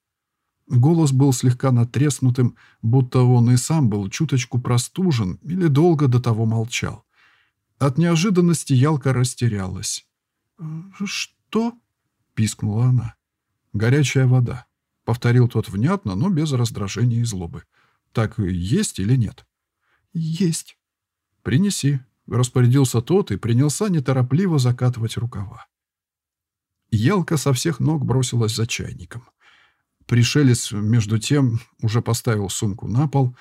Голос был слегка натреснутым, будто он и сам был чуточку простужен или долго до того молчал. От неожиданности Ялка растерялась. «Что?» — пискнула она. «Горячая вода», — повторил тот внятно, но без раздражения и злобы. «Так есть или нет?» «Есть». «Принеси», — распорядился тот и принялся неторопливо закатывать рукава. Ялка со всех ног бросилась за чайником. Пришелец, между тем, уже поставил сумку на пол,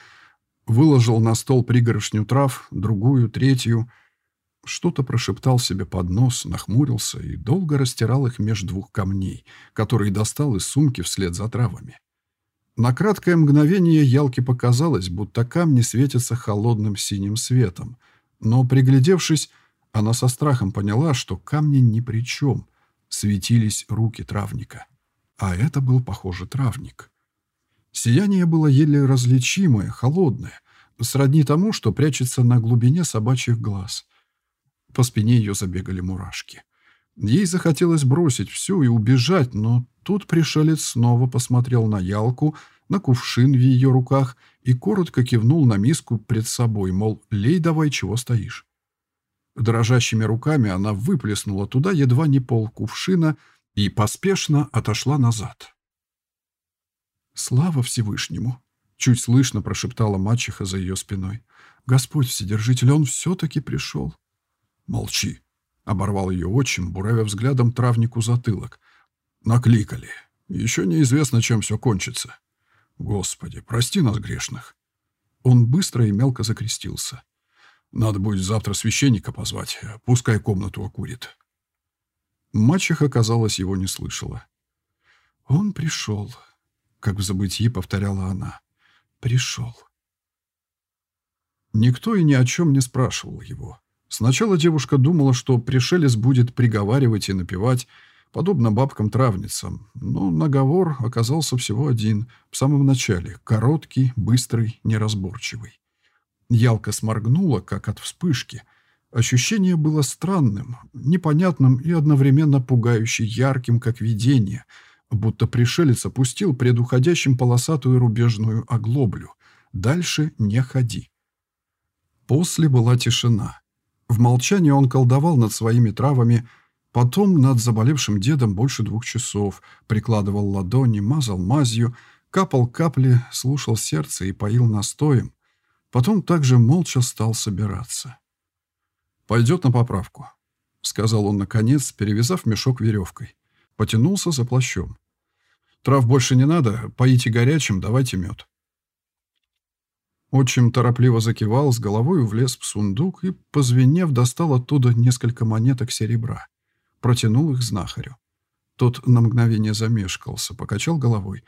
выложил на стол пригоршню трав, другую, третью. Что-то прошептал себе под нос, нахмурился и долго растирал их меж двух камней, которые достал из сумки вслед за травами. На краткое мгновение Ялке показалось, будто камни светятся холодным синим светом, но, приглядевшись, она со страхом поняла, что камни ни при чем — светились руки травника. А это был, похоже, травник. Сияние было еле различимое, холодное, сродни тому, что прячется на глубине собачьих глаз. По спине ее забегали мурашки. Ей захотелось бросить все и убежать, но тут пришелец снова посмотрел на ялку, на кувшин в ее руках и коротко кивнул на миску пред собой, мол, лей давай, чего стоишь. Дрожащими руками она выплеснула туда едва не пол кувшина и поспешно отошла назад. «Слава Всевышнему!» — чуть слышно прошептала мачеха за ее спиной. «Господь Вседержитель, он все-таки пришел!» «Молчи!» — оборвал ее отчим, буравя взглядом травнику затылок. «Накликали. Еще неизвестно, чем все кончится. Господи, прости нас грешных!» Он быстро и мелко закрестился. Надо будет завтра священника позвать, пускай комнату окурит». Мачеха, казалось, его не слышала. «Он пришел», — как в забытии повторяла она. «Пришел». Никто и ни о чем не спрашивал его. Сначала девушка думала, что пришелец будет приговаривать и напевать, подобно бабкам-травницам, но наговор оказался всего один, в самом начале, короткий, быстрый, неразборчивый. Ялка сморгнула, как от вспышки. Ощущение было странным, непонятным и одновременно пугающе ярким, как видение, будто пришелец опустил предуходящим полосатую рубежную оглоблю. Дальше не ходи. После была тишина. В молчании он колдовал над своими травами, потом над заболевшим дедом больше двух часов, прикладывал ладони, мазал мазью, капал капли, слушал сердце и поил настоем. Потом также молча стал собираться. «Пойдет на поправку», — сказал он наконец, перевязав мешок веревкой. Потянулся за плащом. «Трав больше не надо, поите горячим, давайте мед». Отчим торопливо закивал, с головой влез в сундук и, позвенев, достал оттуда несколько монеток серебра. Протянул их знахарю. Тот на мгновение замешкался, покачал головой.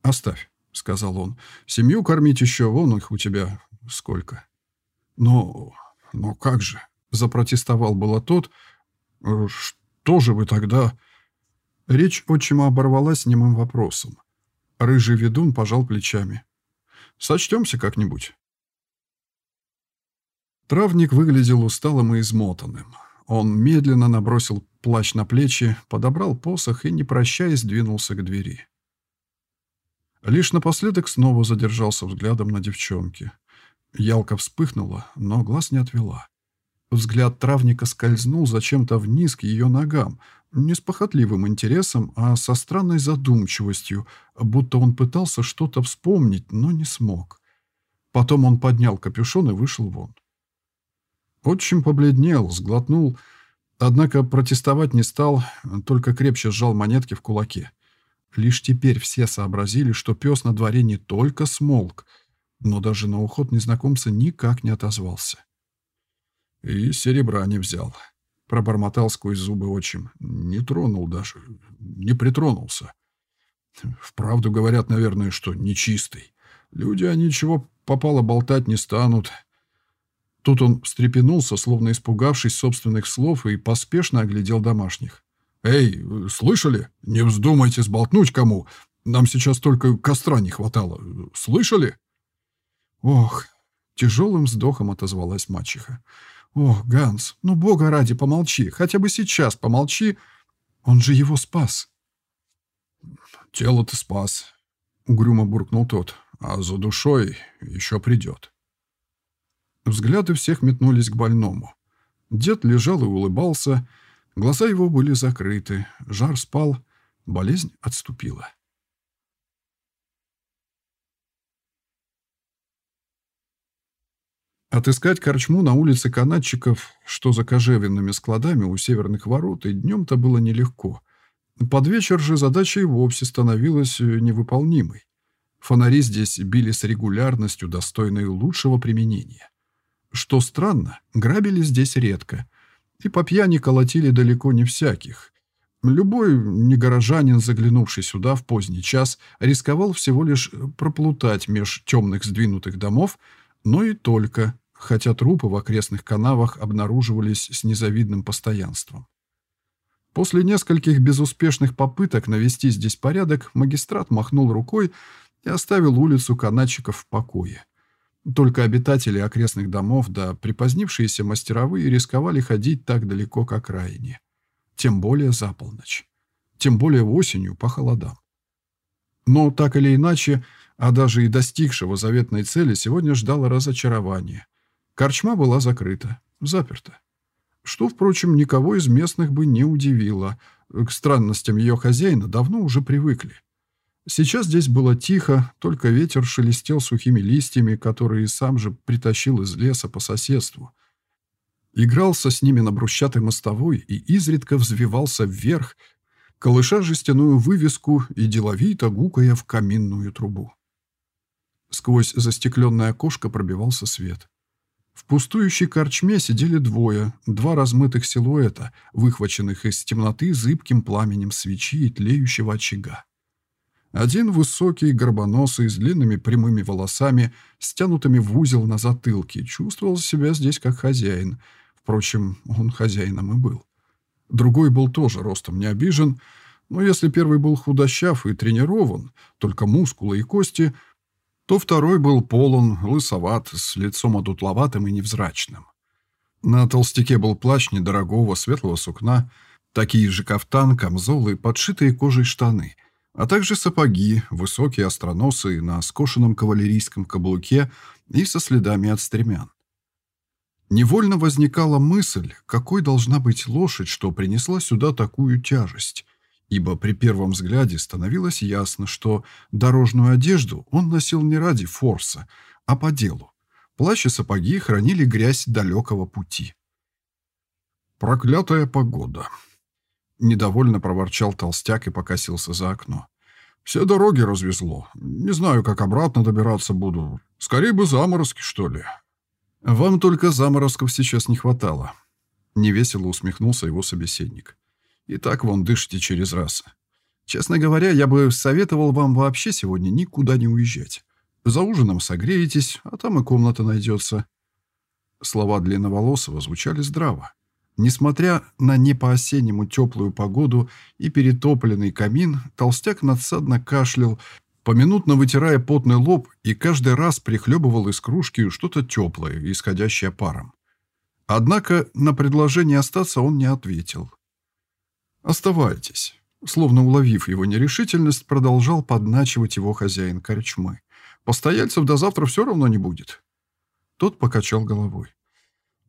«Оставь», — сказал он. «Семью кормить еще, вон их у тебя сколько». «Но... но как же?» — запротестовал было тот. «Э, «Что же вы тогда...» Речь отчима оборвалась немым вопросом. Рыжий ведун пожал плечами. Сочтемся как-нибудь». Травник выглядел усталым и измотанным. Он медленно набросил плащ на плечи, подобрал посох и, не прощаясь, двинулся к двери. Лишь напоследок снова задержался взглядом на девчонке. Ялка вспыхнула, но глаз не отвела. Взгляд травника скользнул зачем-то вниз к ее ногам, не с похотливым интересом, а со странной задумчивостью, будто он пытался что-то вспомнить, но не смог. Потом он поднял капюшон и вышел вон. Отчим побледнел, сглотнул, однако протестовать не стал, только крепче сжал монетки в кулаке. Лишь теперь все сообразили, что пес на дворе не только смолк, но даже на уход незнакомца никак не отозвался. И серебра не взял. Пробормотал сквозь зубы отчим. Не тронул даже. Не притронулся. Вправду говорят, наверное, что нечистый. Люди о ничего попало болтать не станут. Тут он встрепенулся, словно испугавшись собственных слов, и поспешно оглядел домашних. «Эй, слышали? Не вздумайте сболтнуть кому. Нам сейчас только костра не хватало. Слышали?» «Ох!» — тяжелым вздохом отозвалась мачеха. «Ох, Ганс, ну бога ради, помолчи, хотя бы сейчас помолчи. Он же его спас». «Тело ты спас», — угрюмо буркнул тот, «а за душой еще придет». Взгляды всех метнулись к больному. Дед лежал и улыбался, глаза его были закрыты, жар спал, болезнь отступила. Отыскать корчму на улице канатчиков, что за кожевенными складами у северных ворот, и днем-то было нелегко. Под вечер же задача и вовсе становилась э, невыполнимой. Фонари здесь били с регулярностью, достойной лучшего применения. Что странно, грабили здесь редко. И по пьяни колотили далеко не всяких. Любой негорожанин, заглянувший сюда в поздний час, рисковал всего лишь проплутать меж темных сдвинутых домов, но и только, хотя трупы в окрестных канавах обнаруживались с незавидным постоянством. После нескольких безуспешных попыток навести здесь порядок, магистрат махнул рукой и оставил улицу канатчиков в покое. Только обитатели окрестных домов да припозднившиеся мастеровые рисковали ходить так далеко к окраине. Тем более за полночь. Тем более осенью по холодам. Но так или иначе, а даже и достигшего заветной цели сегодня ждало разочарование. Корчма была закрыта, заперта. Что, впрочем, никого из местных бы не удивило. К странностям ее хозяина давно уже привыкли. Сейчас здесь было тихо, только ветер шелестел сухими листьями, которые сам же притащил из леса по соседству. Игрался с ними на брусчатой мостовой и изредка взвивался вверх, колыша жестяную вывеску и деловито гукая в каминную трубу. Сквозь застекленное окошко пробивался свет. В пустующей корчме сидели двое, два размытых силуэта, выхваченных из темноты зыбким пламенем свечи и тлеющего очага. Один высокий, горбоносый, с длинными прямыми волосами, стянутыми в узел на затылке, чувствовал себя здесь как хозяин. Впрочем, он хозяином и был. Другой был тоже ростом не обижен, но если первый был худощав и тренирован, только мускулы и кости, то второй был полон, лысоват, с лицом одутловатым и невзрачным. На толстяке был плащ недорогого светлого сукна, такие же кафтан, камзолы, подшитые кожей штаны, а также сапоги, высокие остроносые, на скошенном кавалерийском каблуке и со следами от стремян. Невольно возникала мысль, какой должна быть лошадь, что принесла сюда такую тяжесть, ибо при первом взгляде становилось ясно, что дорожную одежду он носил не ради форса, а по делу. Плащ и сапоги хранили грязь далекого пути. «Проклятая погода!» Недовольно проворчал толстяк и покосился за окно. «Все дороги развезло. Не знаю, как обратно добираться буду. Скорее бы заморозки, что ли». «Вам только заморозков сейчас не хватало», — невесело усмехнулся его собеседник. И так вон дышите через раз. Честно говоря, я бы советовал вам вообще сегодня никуда не уезжать. За ужином согреетесь, а там и комната найдется». Слова Длинноволосого звучали здраво. Несмотря на не по-осеннему теплую погоду и перетопленный камин, толстяк надсадно кашлял, поминутно вытирая потный лоб и каждый раз прихлебывал из кружки что-то теплое, исходящее паром. Однако на предложение остаться он не ответил. «Оставайтесь». Словно уловив его нерешительность, продолжал подначивать его хозяин корчмы. «Постояльцев до завтра все равно не будет». Тот покачал головой.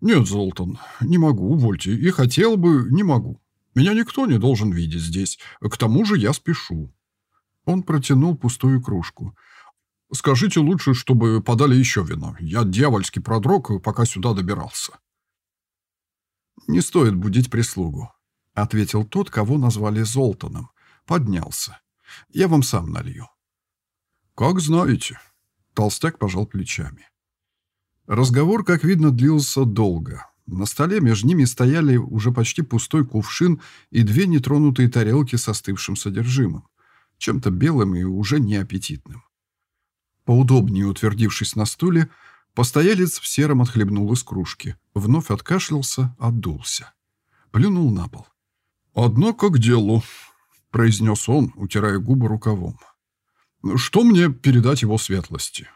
«Нет, Золтан, не могу, увольте. И хотел бы, не могу. Меня никто не должен видеть здесь. К тому же я спешу». Он протянул пустую кружку. «Скажите лучше, чтобы подали еще вино. Я дьявольски продрог, пока сюда добирался». «Не стоит будить прислугу ответил тот, кого назвали Золтаном. Поднялся. Я вам сам налью. Как знаете. Толстяк пожал плечами. Разговор, как видно, длился долго. На столе между ними стояли уже почти пустой кувшин и две нетронутые тарелки с остывшим содержимым, чем-то белым и уже неаппетитным. Поудобнее утвердившись на стуле, постоялец в сером отхлебнул из кружки, вновь откашлялся, отдулся. Плюнул на пол. «Однако к делу», — произнес он, утирая губы рукавом. «Что мне передать его светлости?»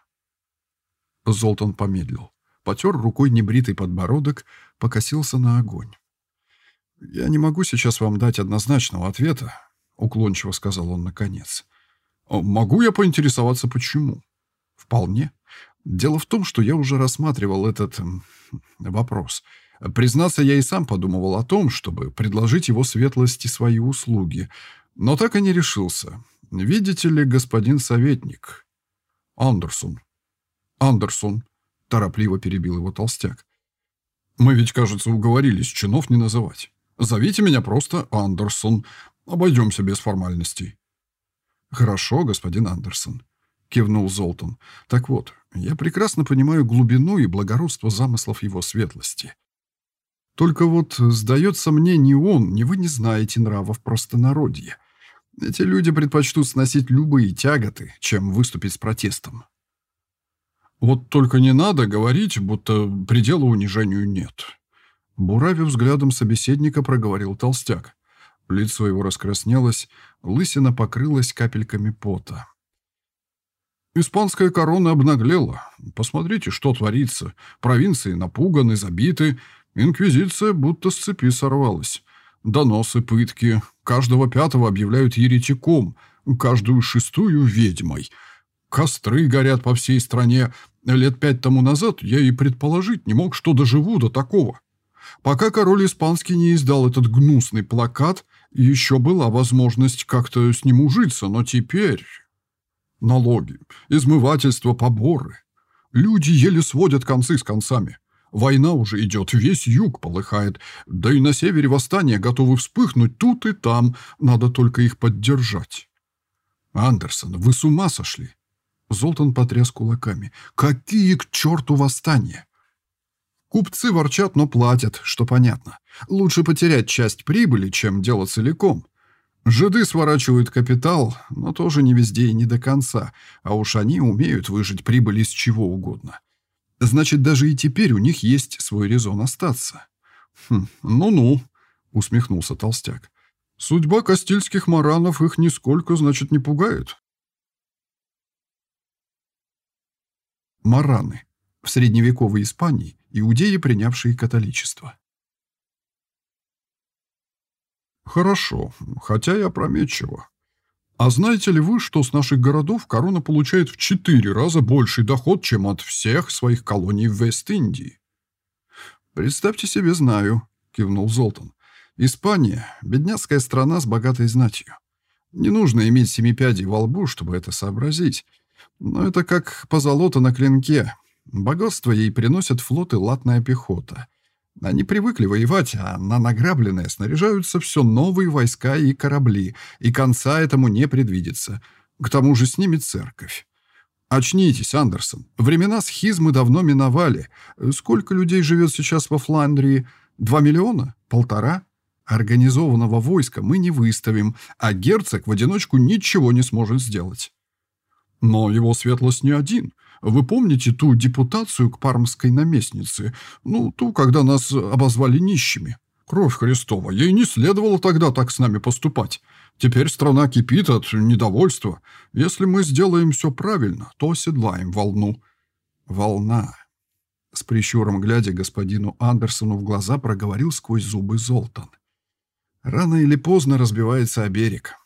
Золтан помедлил, потер рукой небритый подбородок, покосился на огонь. «Я не могу сейчас вам дать однозначного ответа», — уклончиво сказал он наконец. «Могу я поинтересоваться, почему?» «Вполне. Дело в том, что я уже рассматривал этот вопрос — Признаться, я и сам подумывал о том, чтобы предложить его светлости свои услуги, но так и не решился. Видите ли, господин советник? Андерсон. Андерсон, торопливо перебил его толстяк. Мы ведь, кажется, уговорились чинов не называть. Зовите меня просто Андерсон. Обойдемся без формальностей. Хорошо, господин Андерсон, кивнул Золтан. Так вот, я прекрасно понимаю глубину и благородство замыслов его светлости. Только вот, сдается мне, ни он, ни вы не знаете нравов простонародья. Эти люди предпочтут сносить любые тяготы, чем выступить с протестом. Вот только не надо говорить, будто предела унижению нет. Буравив взглядом собеседника, проговорил толстяк. Лицо его раскраснелось, лысина покрылась капельками пота. Испанская корона обнаглела. Посмотрите, что творится. Провинции напуганы, забиты, Инквизиция будто с цепи сорвалась. Доносы, пытки. Каждого пятого объявляют еретиком, каждую шестую — ведьмой. Костры горят по всей стране. Лет пять тому назад я и предположить не мог, что доживу до такого. Пока король испанский не издал этот гнусный плакат, еще была возможность как-то с ним ужиться, но теперь... Налоги, измывательство, поборы. Люди еле сводят концы с концами. Война уже идет, весь юг полыхает, да и на севере восстания готовы вспыхнуть тут и там, надо только их поддержать. Андерсон, вы с ума сошли? Золтан потряс кулаками. Какие к черту восстания? Купцы ворчат, но платят, что понятно. Лучше потерять часть прибыли, чем дело целиком. Жиды сворачивают капитал, но тоже не везде и не до конца, а уж они умеют выжить прибыль из чего угодно. Значит, даже и теперь у них есть свой резон остаться. Хм, ну-ну, усмехнулся толстяк. Судьба кастильских маранов их нисколько, значит, не пугает. Мараны. В средневековой Испании иудеи, принявшие католичество. Хорошо, хотя и опрометчиво. А знаете ли вы, что с наших городов корона получает в четыре раза больший доход, чем от всех своих колоний в Вест-Индии? Представьте себе, знаю, кивнул Золтан. Испания – бедняцкая страна с богатой знатью. Не нужно иметь семи пядей во лбу, чтобы это сообразить. Но это как позолота на клинке. Богатство ей приносят флот и латная пехота. Они привыкли воевать, а на награбленное снаряжаются все новые войска и корабли, и конца этому не предвидится. К тому же с ними церковь. Очнитесь, Андерсон. Времена схизмы давно миновали. Сколько людей живет сейчас во Фландрии? Два миллиона? Полтора? Организованного войска мы не выставим, а герцог в одиночку ничего не сможет сделать. Но его светлость не один. Вы помните ту депутацию к пармской наместнице? Ну, ту, когда нас обозвали нищими? Кровь Христова, ей не следовало тогда так с нами поступать. Теперь страна кипит от недовольства. Если мы сделаем все правильно, то оседлаем волну. Волна. С прищуром глядя господину Андерсону в глаза проговорил сквозь зубы Золтан. Рано или поздно разбивается о берег.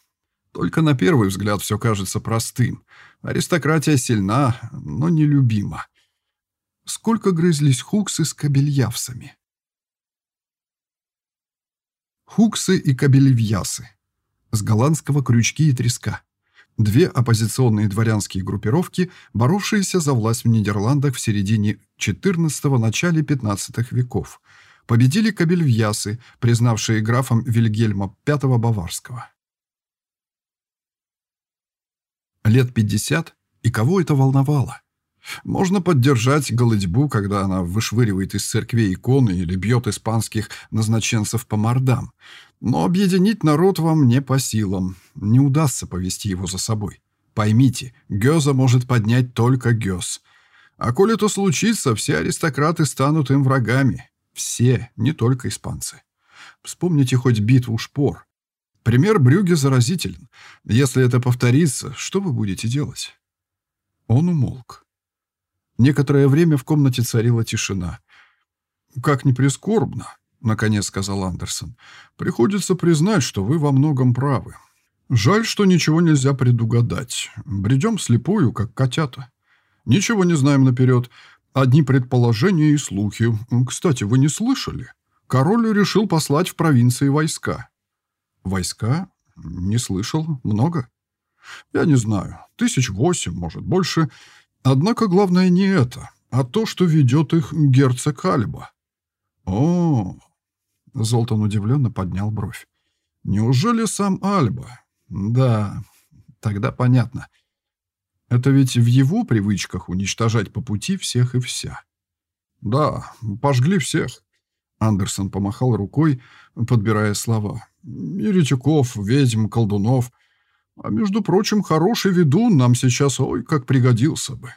Только на первый взгляд все кажется простым. Аристократия сильна, но нелюбима. Сколько грызлись хуксы с кабельявсами? Хуксы и кабельвьясы. С голландского крючки и треска. Две оппозиционные дворянские группировки, боровшиеся за власть в Нидерландах в середине XIV – начале XV веков. Победили кабельвьясы, признавшие графом Вильгельма V Баварского. Лет 50, и кого это волновало? Можно поддержать голодьбу, когда она вышвыривает из церквей иконы или бьет испанских назначенцев по мордам. Но объединить народ вам не по силам. Не удастся повести его за собой. Поймите, Гёза может поднять только Гёз. А коли это случится, все аристократы станут им врагами. Все, не только испанцы. Вспомните хоть битву шпор. Пример Брюге заразителен. Если это повторится, что вы будете делать? Он умолк. Некоторое время в комнате царила тишина. «Как ни прискорбно», — наконец сказал Андерсон, — «приходится признать, что вы во многом правы. Жаль, что ничего нельзя предугадать. Бредем слепую, как котята. Ничего не знаем наперед. Одни предположения и слухи. Кстати, вы не слышали? Король решил послать в провинции войска. Войска? Не слышал. Много? Я не знаю. Тысяч восемь, может, больше. Однако главное не это, а то, что ведет их герцог Альба. О, Золтан удивленно поднял бровь. Неужели сам Альба? Да, тогда понятно. Это ведь в его привычках уничтожать по пути всех и вся. Да, пожгли всех. Андерсон помахал рукой, подбирая слова. «Еретиков, ведьм, колдунов. А между прочим, хороший ведун нам сейчас, ой, как пригодился бы».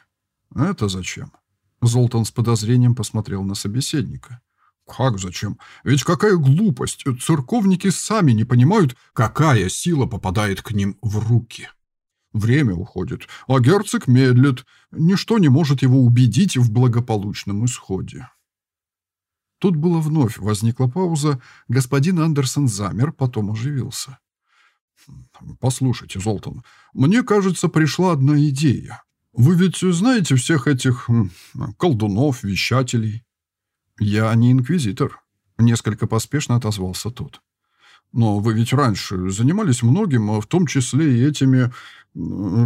«Это зачем?» Золтан с подозрением посмотрел на собеседника. «Как зачем? Ведь какая глупость! Церковники сами не понимают, какая сила попадает к ним в руки. Время уходит, а герцог медлит. Ничто не может его убедить в благополучном исходе». Тут было вновь возникла пауза. Господин Андерсон замер, потом оживился. «Послушайте, Золтан, мне кажется, пришла одна идея. Вы ведь знаете всех этих колдунов, вещателей?» «Я не инквизитор», — несколько поспешно отозвался тот. «Но вы ведь раньше занимались многим, в том числе и этими...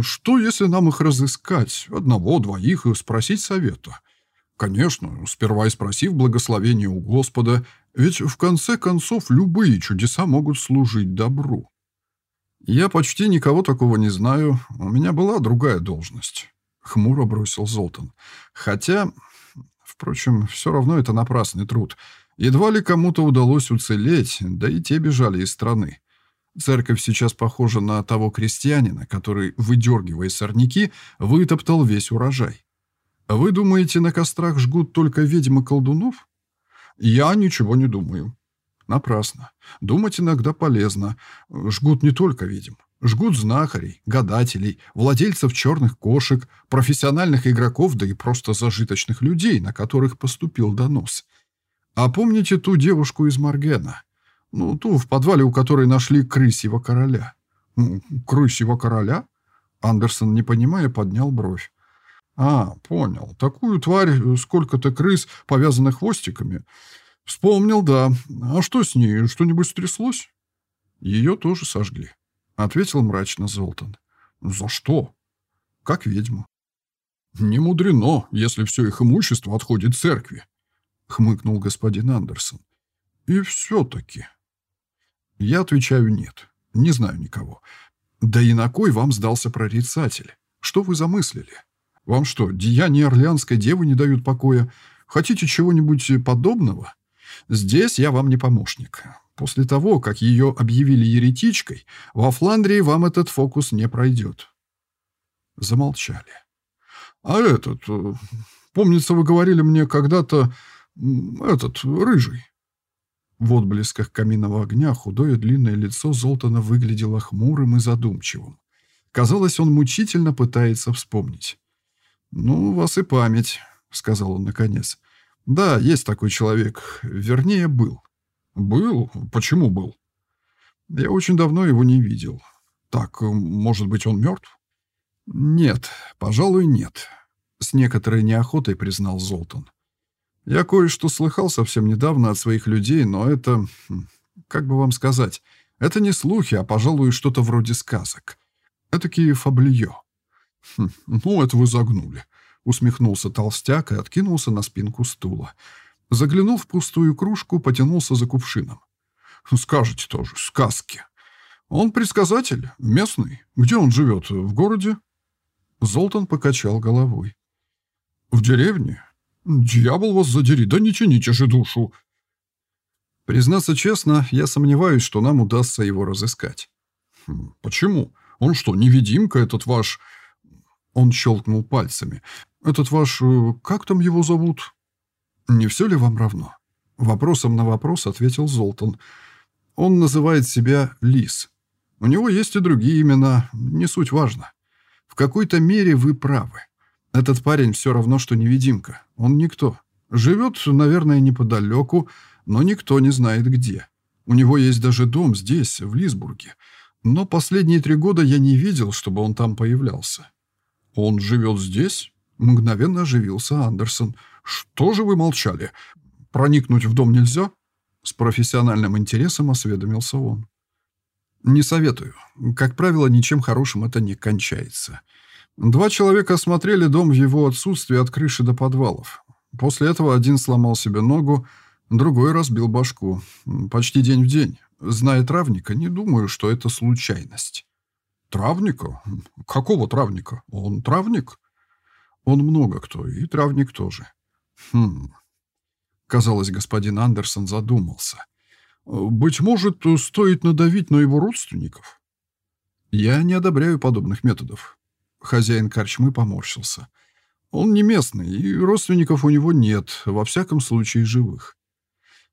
Что, если нам их разыскать, одного, двоих, и спросить совета?» Конечно, сперва и спросив благословения у Господа, ведь в конце концов любые чудеса могут служить добру. Я почти никого такого не знаю, у меня была другая должность. Хмуро бросил Золтан. Хотя Впрочем, все равно это напрасный труд. Едва ли кому-то удалось уцелеть, да и те бежали из страны. Церковь сейчас похожа на того крестьянина, который, выдергивая сорняки, вытоптал весь урожай. Вы думаете, на кострах жгут только ведьмы колдунов? Я ничего не думаю. Напрасно. Думать иногда полезно. Жгут не только ведьм. Жгут знахарей, гадателей, владельцев черных кошек, профессиональных игроков, да и просто зажиточных людей, на которых поступил донос. А помните ту девушку из Маргена? Ну, ту, в подвале у которой нашли крысьего короля. Крысьего короля? Андерсон, не понимая, поднял бровь. А, понял. Такую тварь, сколько-то крыс, повязанных хвостиками. Вспомнил, да. А что с ней? Что-нибудь стряслось? Ее тоже сожгли. Ответил мрачно Золтан. За что? Как ведьму. Не мудрено, если все их имущество отходит церкви. Хмыкнул господин Андерсон. И все-таки. Я отвечаю нет. Не знаю никого. Да и на кой вам сдался прорицатель? Что вы замыслили? Вам что, деяния Орлеанской девы не дают покоя? Хотите чего-нибудь подобного? Здесь я вам не помощник. После того, как ее объявили еретичкой, во Фландрии вам этот фокус не пройдет. Замолчали. А этот... Э, помнится, вы говорили мне когда-то... Этот, рыжий. В отблесках каминного огня худое длинное лицо Золтана выглядело хмурым и задумчивым. Казалось, он мучительно пытается вспомнить. «Ну, у вас и память», — сказал он наконец. «Да, есть такой человек. Вернее, был». «Был? Почему был?» «Я очень давно его не видел. Так, может быть, он мертв?» «Нет, пожалуй, нет», — с некоторой неохотой признал Золтан. Я кое-что слыхал совсем недавно от своих людей, но это... Хм, как бы вам сказать? Это не слухи, а, пожалуй, что-то вроде сказок. Этакие фаблиё. Хм, ну, это вы загнули. Усмехнулся толстяк и откинулся на спинку стула. Заглянул в пустую кружку, потянулся за кувшином. Скажете тоже, сказки. Он предсказатель, местный. Где он живет? В городе? Золтан покачал головой. В деревне? «Дьявол вас задери, да не чините же душу!» Признаться честно, я сомневаюсь, что нам удастся его разыскать. Хм, «Почему? Он что, невидимка, этот ваш...» Он щелкнул пальцами. «Этот ваш... Э, как там его зовут?» «Не все ли вам равно?» Вопросом на вопрос ответил Золтан. «Он называет себя Лис. У него есть и другие имена, не суть важно. В какой-то мере вы правы. Этот парень все равно, что невидимка. Он никто. Живет, наверное, неподалеку, но никто не знает где. У него есть даже дом здесь, в Лисбурге. Но последние три года я не видел, чтобы он там появлялся. «Он живет здесь?» Мгновенно оживился Андерсон. «Что же вы молчали? Проникнуть в дом нельзя?» С профессиональным интересом осведомился он. «Не советую. Как правило, ничем хорошим это не кончается. Два человека осмотрели дом в его отсутствие от крыши до подвалов. После этого один сломал себе ногу, другой разбил башку. Почти день в день. Зная травника, не думаю, что это случайность. Травника? Какого травника? Он травник? Он много кто, и травник тоже. Хм. Казалось, господин Андерсон задумался. Быть может, стоит надавить на его родственников? Я не одобряю подобных методов. Хозяин корчмы поморщился. Он не местный, и родственников у него нет, во всяком случае живых.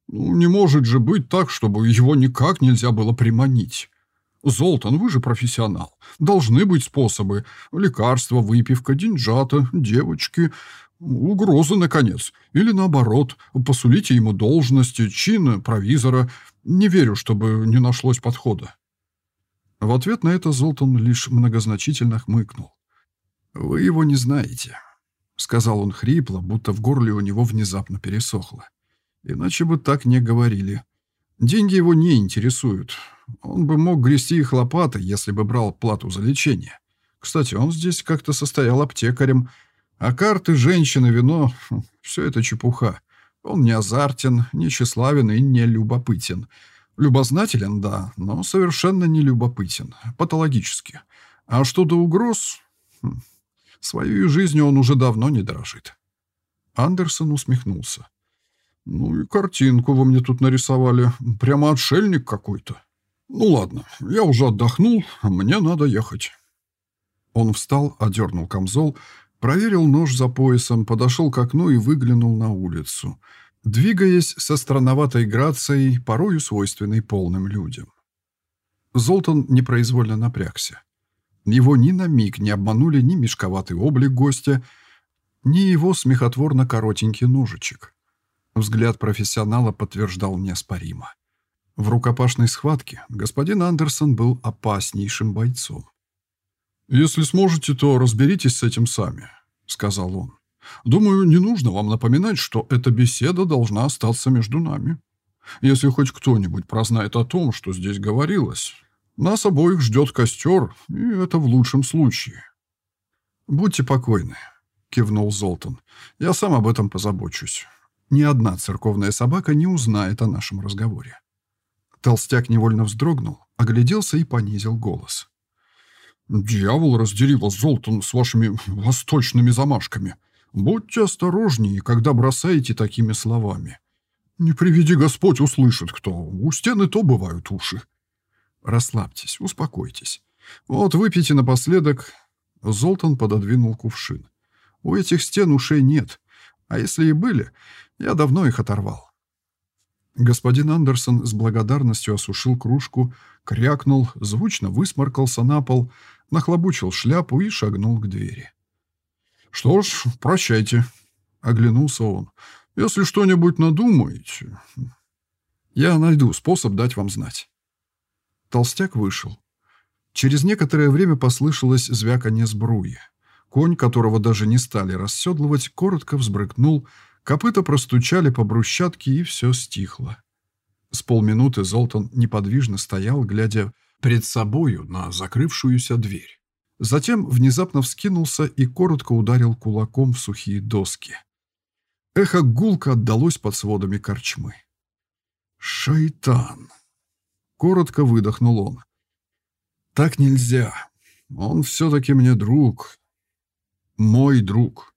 Ну, не может же быть так, чтобы его никак нельзя было приманить. Золтан, вы же профессионал. Должны быть способы. Лекарства, выпивка, деньжата, девочки, угрозы, наконец. Или наоборот, посулите ему должности, чин провизора. Не верю, чтобы не нашлось подхода. В ответ на это Золтан лишь многозначительно хмыкнул. «Вы его не знаете», — сказал он хрипло, будто в горле у него внезапно пересохло. «Иначе бы так не говорили. Деньги его не интересуют. Он бы мог грести их лопатой, если бы брал плату за лечение. Кстати, он здесь как-то состоял аптекарем. А карты, женщины, вино — все это чепуха. Он не азартен, не тщеславен и не любопытен. Любознателен, да, но совершенно не любопытен. Патологически. А что до угроз... Хм, Своей жизнью он уже давно не дорожит. Андерсон усмехнулся. «Ну и картинку вы мне тут нарисовали. Прямо отшельник какой-то. Ну ладно, я уже отдохнул, мне надо ехать». Он встал, одернул камзол, проверил нож за поясом, подошел к окну и выглянул на улицу, двигаясь со странноватой грацией, порою свойственной полным людям. Золтан непроизвольно напрягся. Его ни на миг не обманули ни мешковатый облик гостя, ни его смехотворно коротенький ножичек. Взгляд профессионала подтверждал неоспоримо. В рукопашной схватке господин Андерсон был опаснейшим бойцом. «Если сможете, то разберитесь с этим сами», — сказал он. «Думаю, не нужно вам напоминать, что эта беседа должна остаться между нами. Если хоть кто-нибудь прознает о том, что здесь говорилось, нас обоих ждет костер, и это в лучшем случае». «Будьте покойны», — кивнул Золтан. «Я сам об этом позабочусь. Ни одна церковная собака не узнает о нашем разговоре». Толстяк невольно вздрогнул, огляделся и понизил голос. «Дьявол раздери вас, Золтан, с вашими восточными замашками. Будьте осторожнее, когда бросаете такими словами. Не приведи Господь, услышит кто. У стены то бывают уши». «Расслабьтесь, успокойтесь. Вот выпейте напоследок». Золтан пододвинул кувшин. «У этих стен ушей нет, а если и были, я давно их оторвал». Господин Андерсон с благодарностью осушил кружку, крякнул, звучно высморкался на пол, нахлобучил шляпу и шагнул к двери. «Что ж, прощайте», — оглянулся он. «Если что-нибудь надумаете...» «Я найду способ дать вам знать». Толстяк вышел. Через некоторое время послышалось звяканье сбруи. Конь, которого даже не стали расседлывать, коротко взбрыкнул, Копыта простучали по брусчатке, и все стихло. С полминуты Золтан неподвижно стоял, глядя пред собою на закрывшуюся дверь. Затем внезапно вскинулся и коротко ударил кулаком в сухие доски. Эхо гулко отдалось под сводами корчмы. «Шайтан!» Коротко выдохнул он. «Так нельзя. Он все-таки мне друг. Мой друг».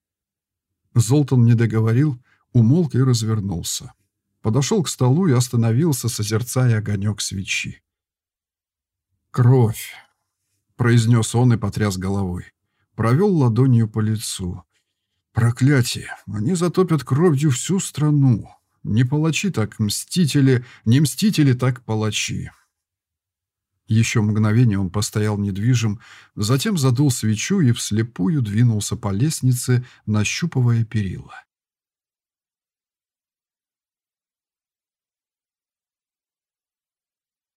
Золтан не договорил, умолк и развернулся. Подошел к столу и остановился, созерцая огонек свечи. «Кровь!» — произнес он и потряс головой. Провел ладонью по лицу. «Проклятие! Они затопят кровью всю страну. Не палачи, так мстители, не мстители, так палачи». Еще мгновение он постоял недвижим, затем задул свечу и вслепую двинулся по лестнице, нащупывая перила.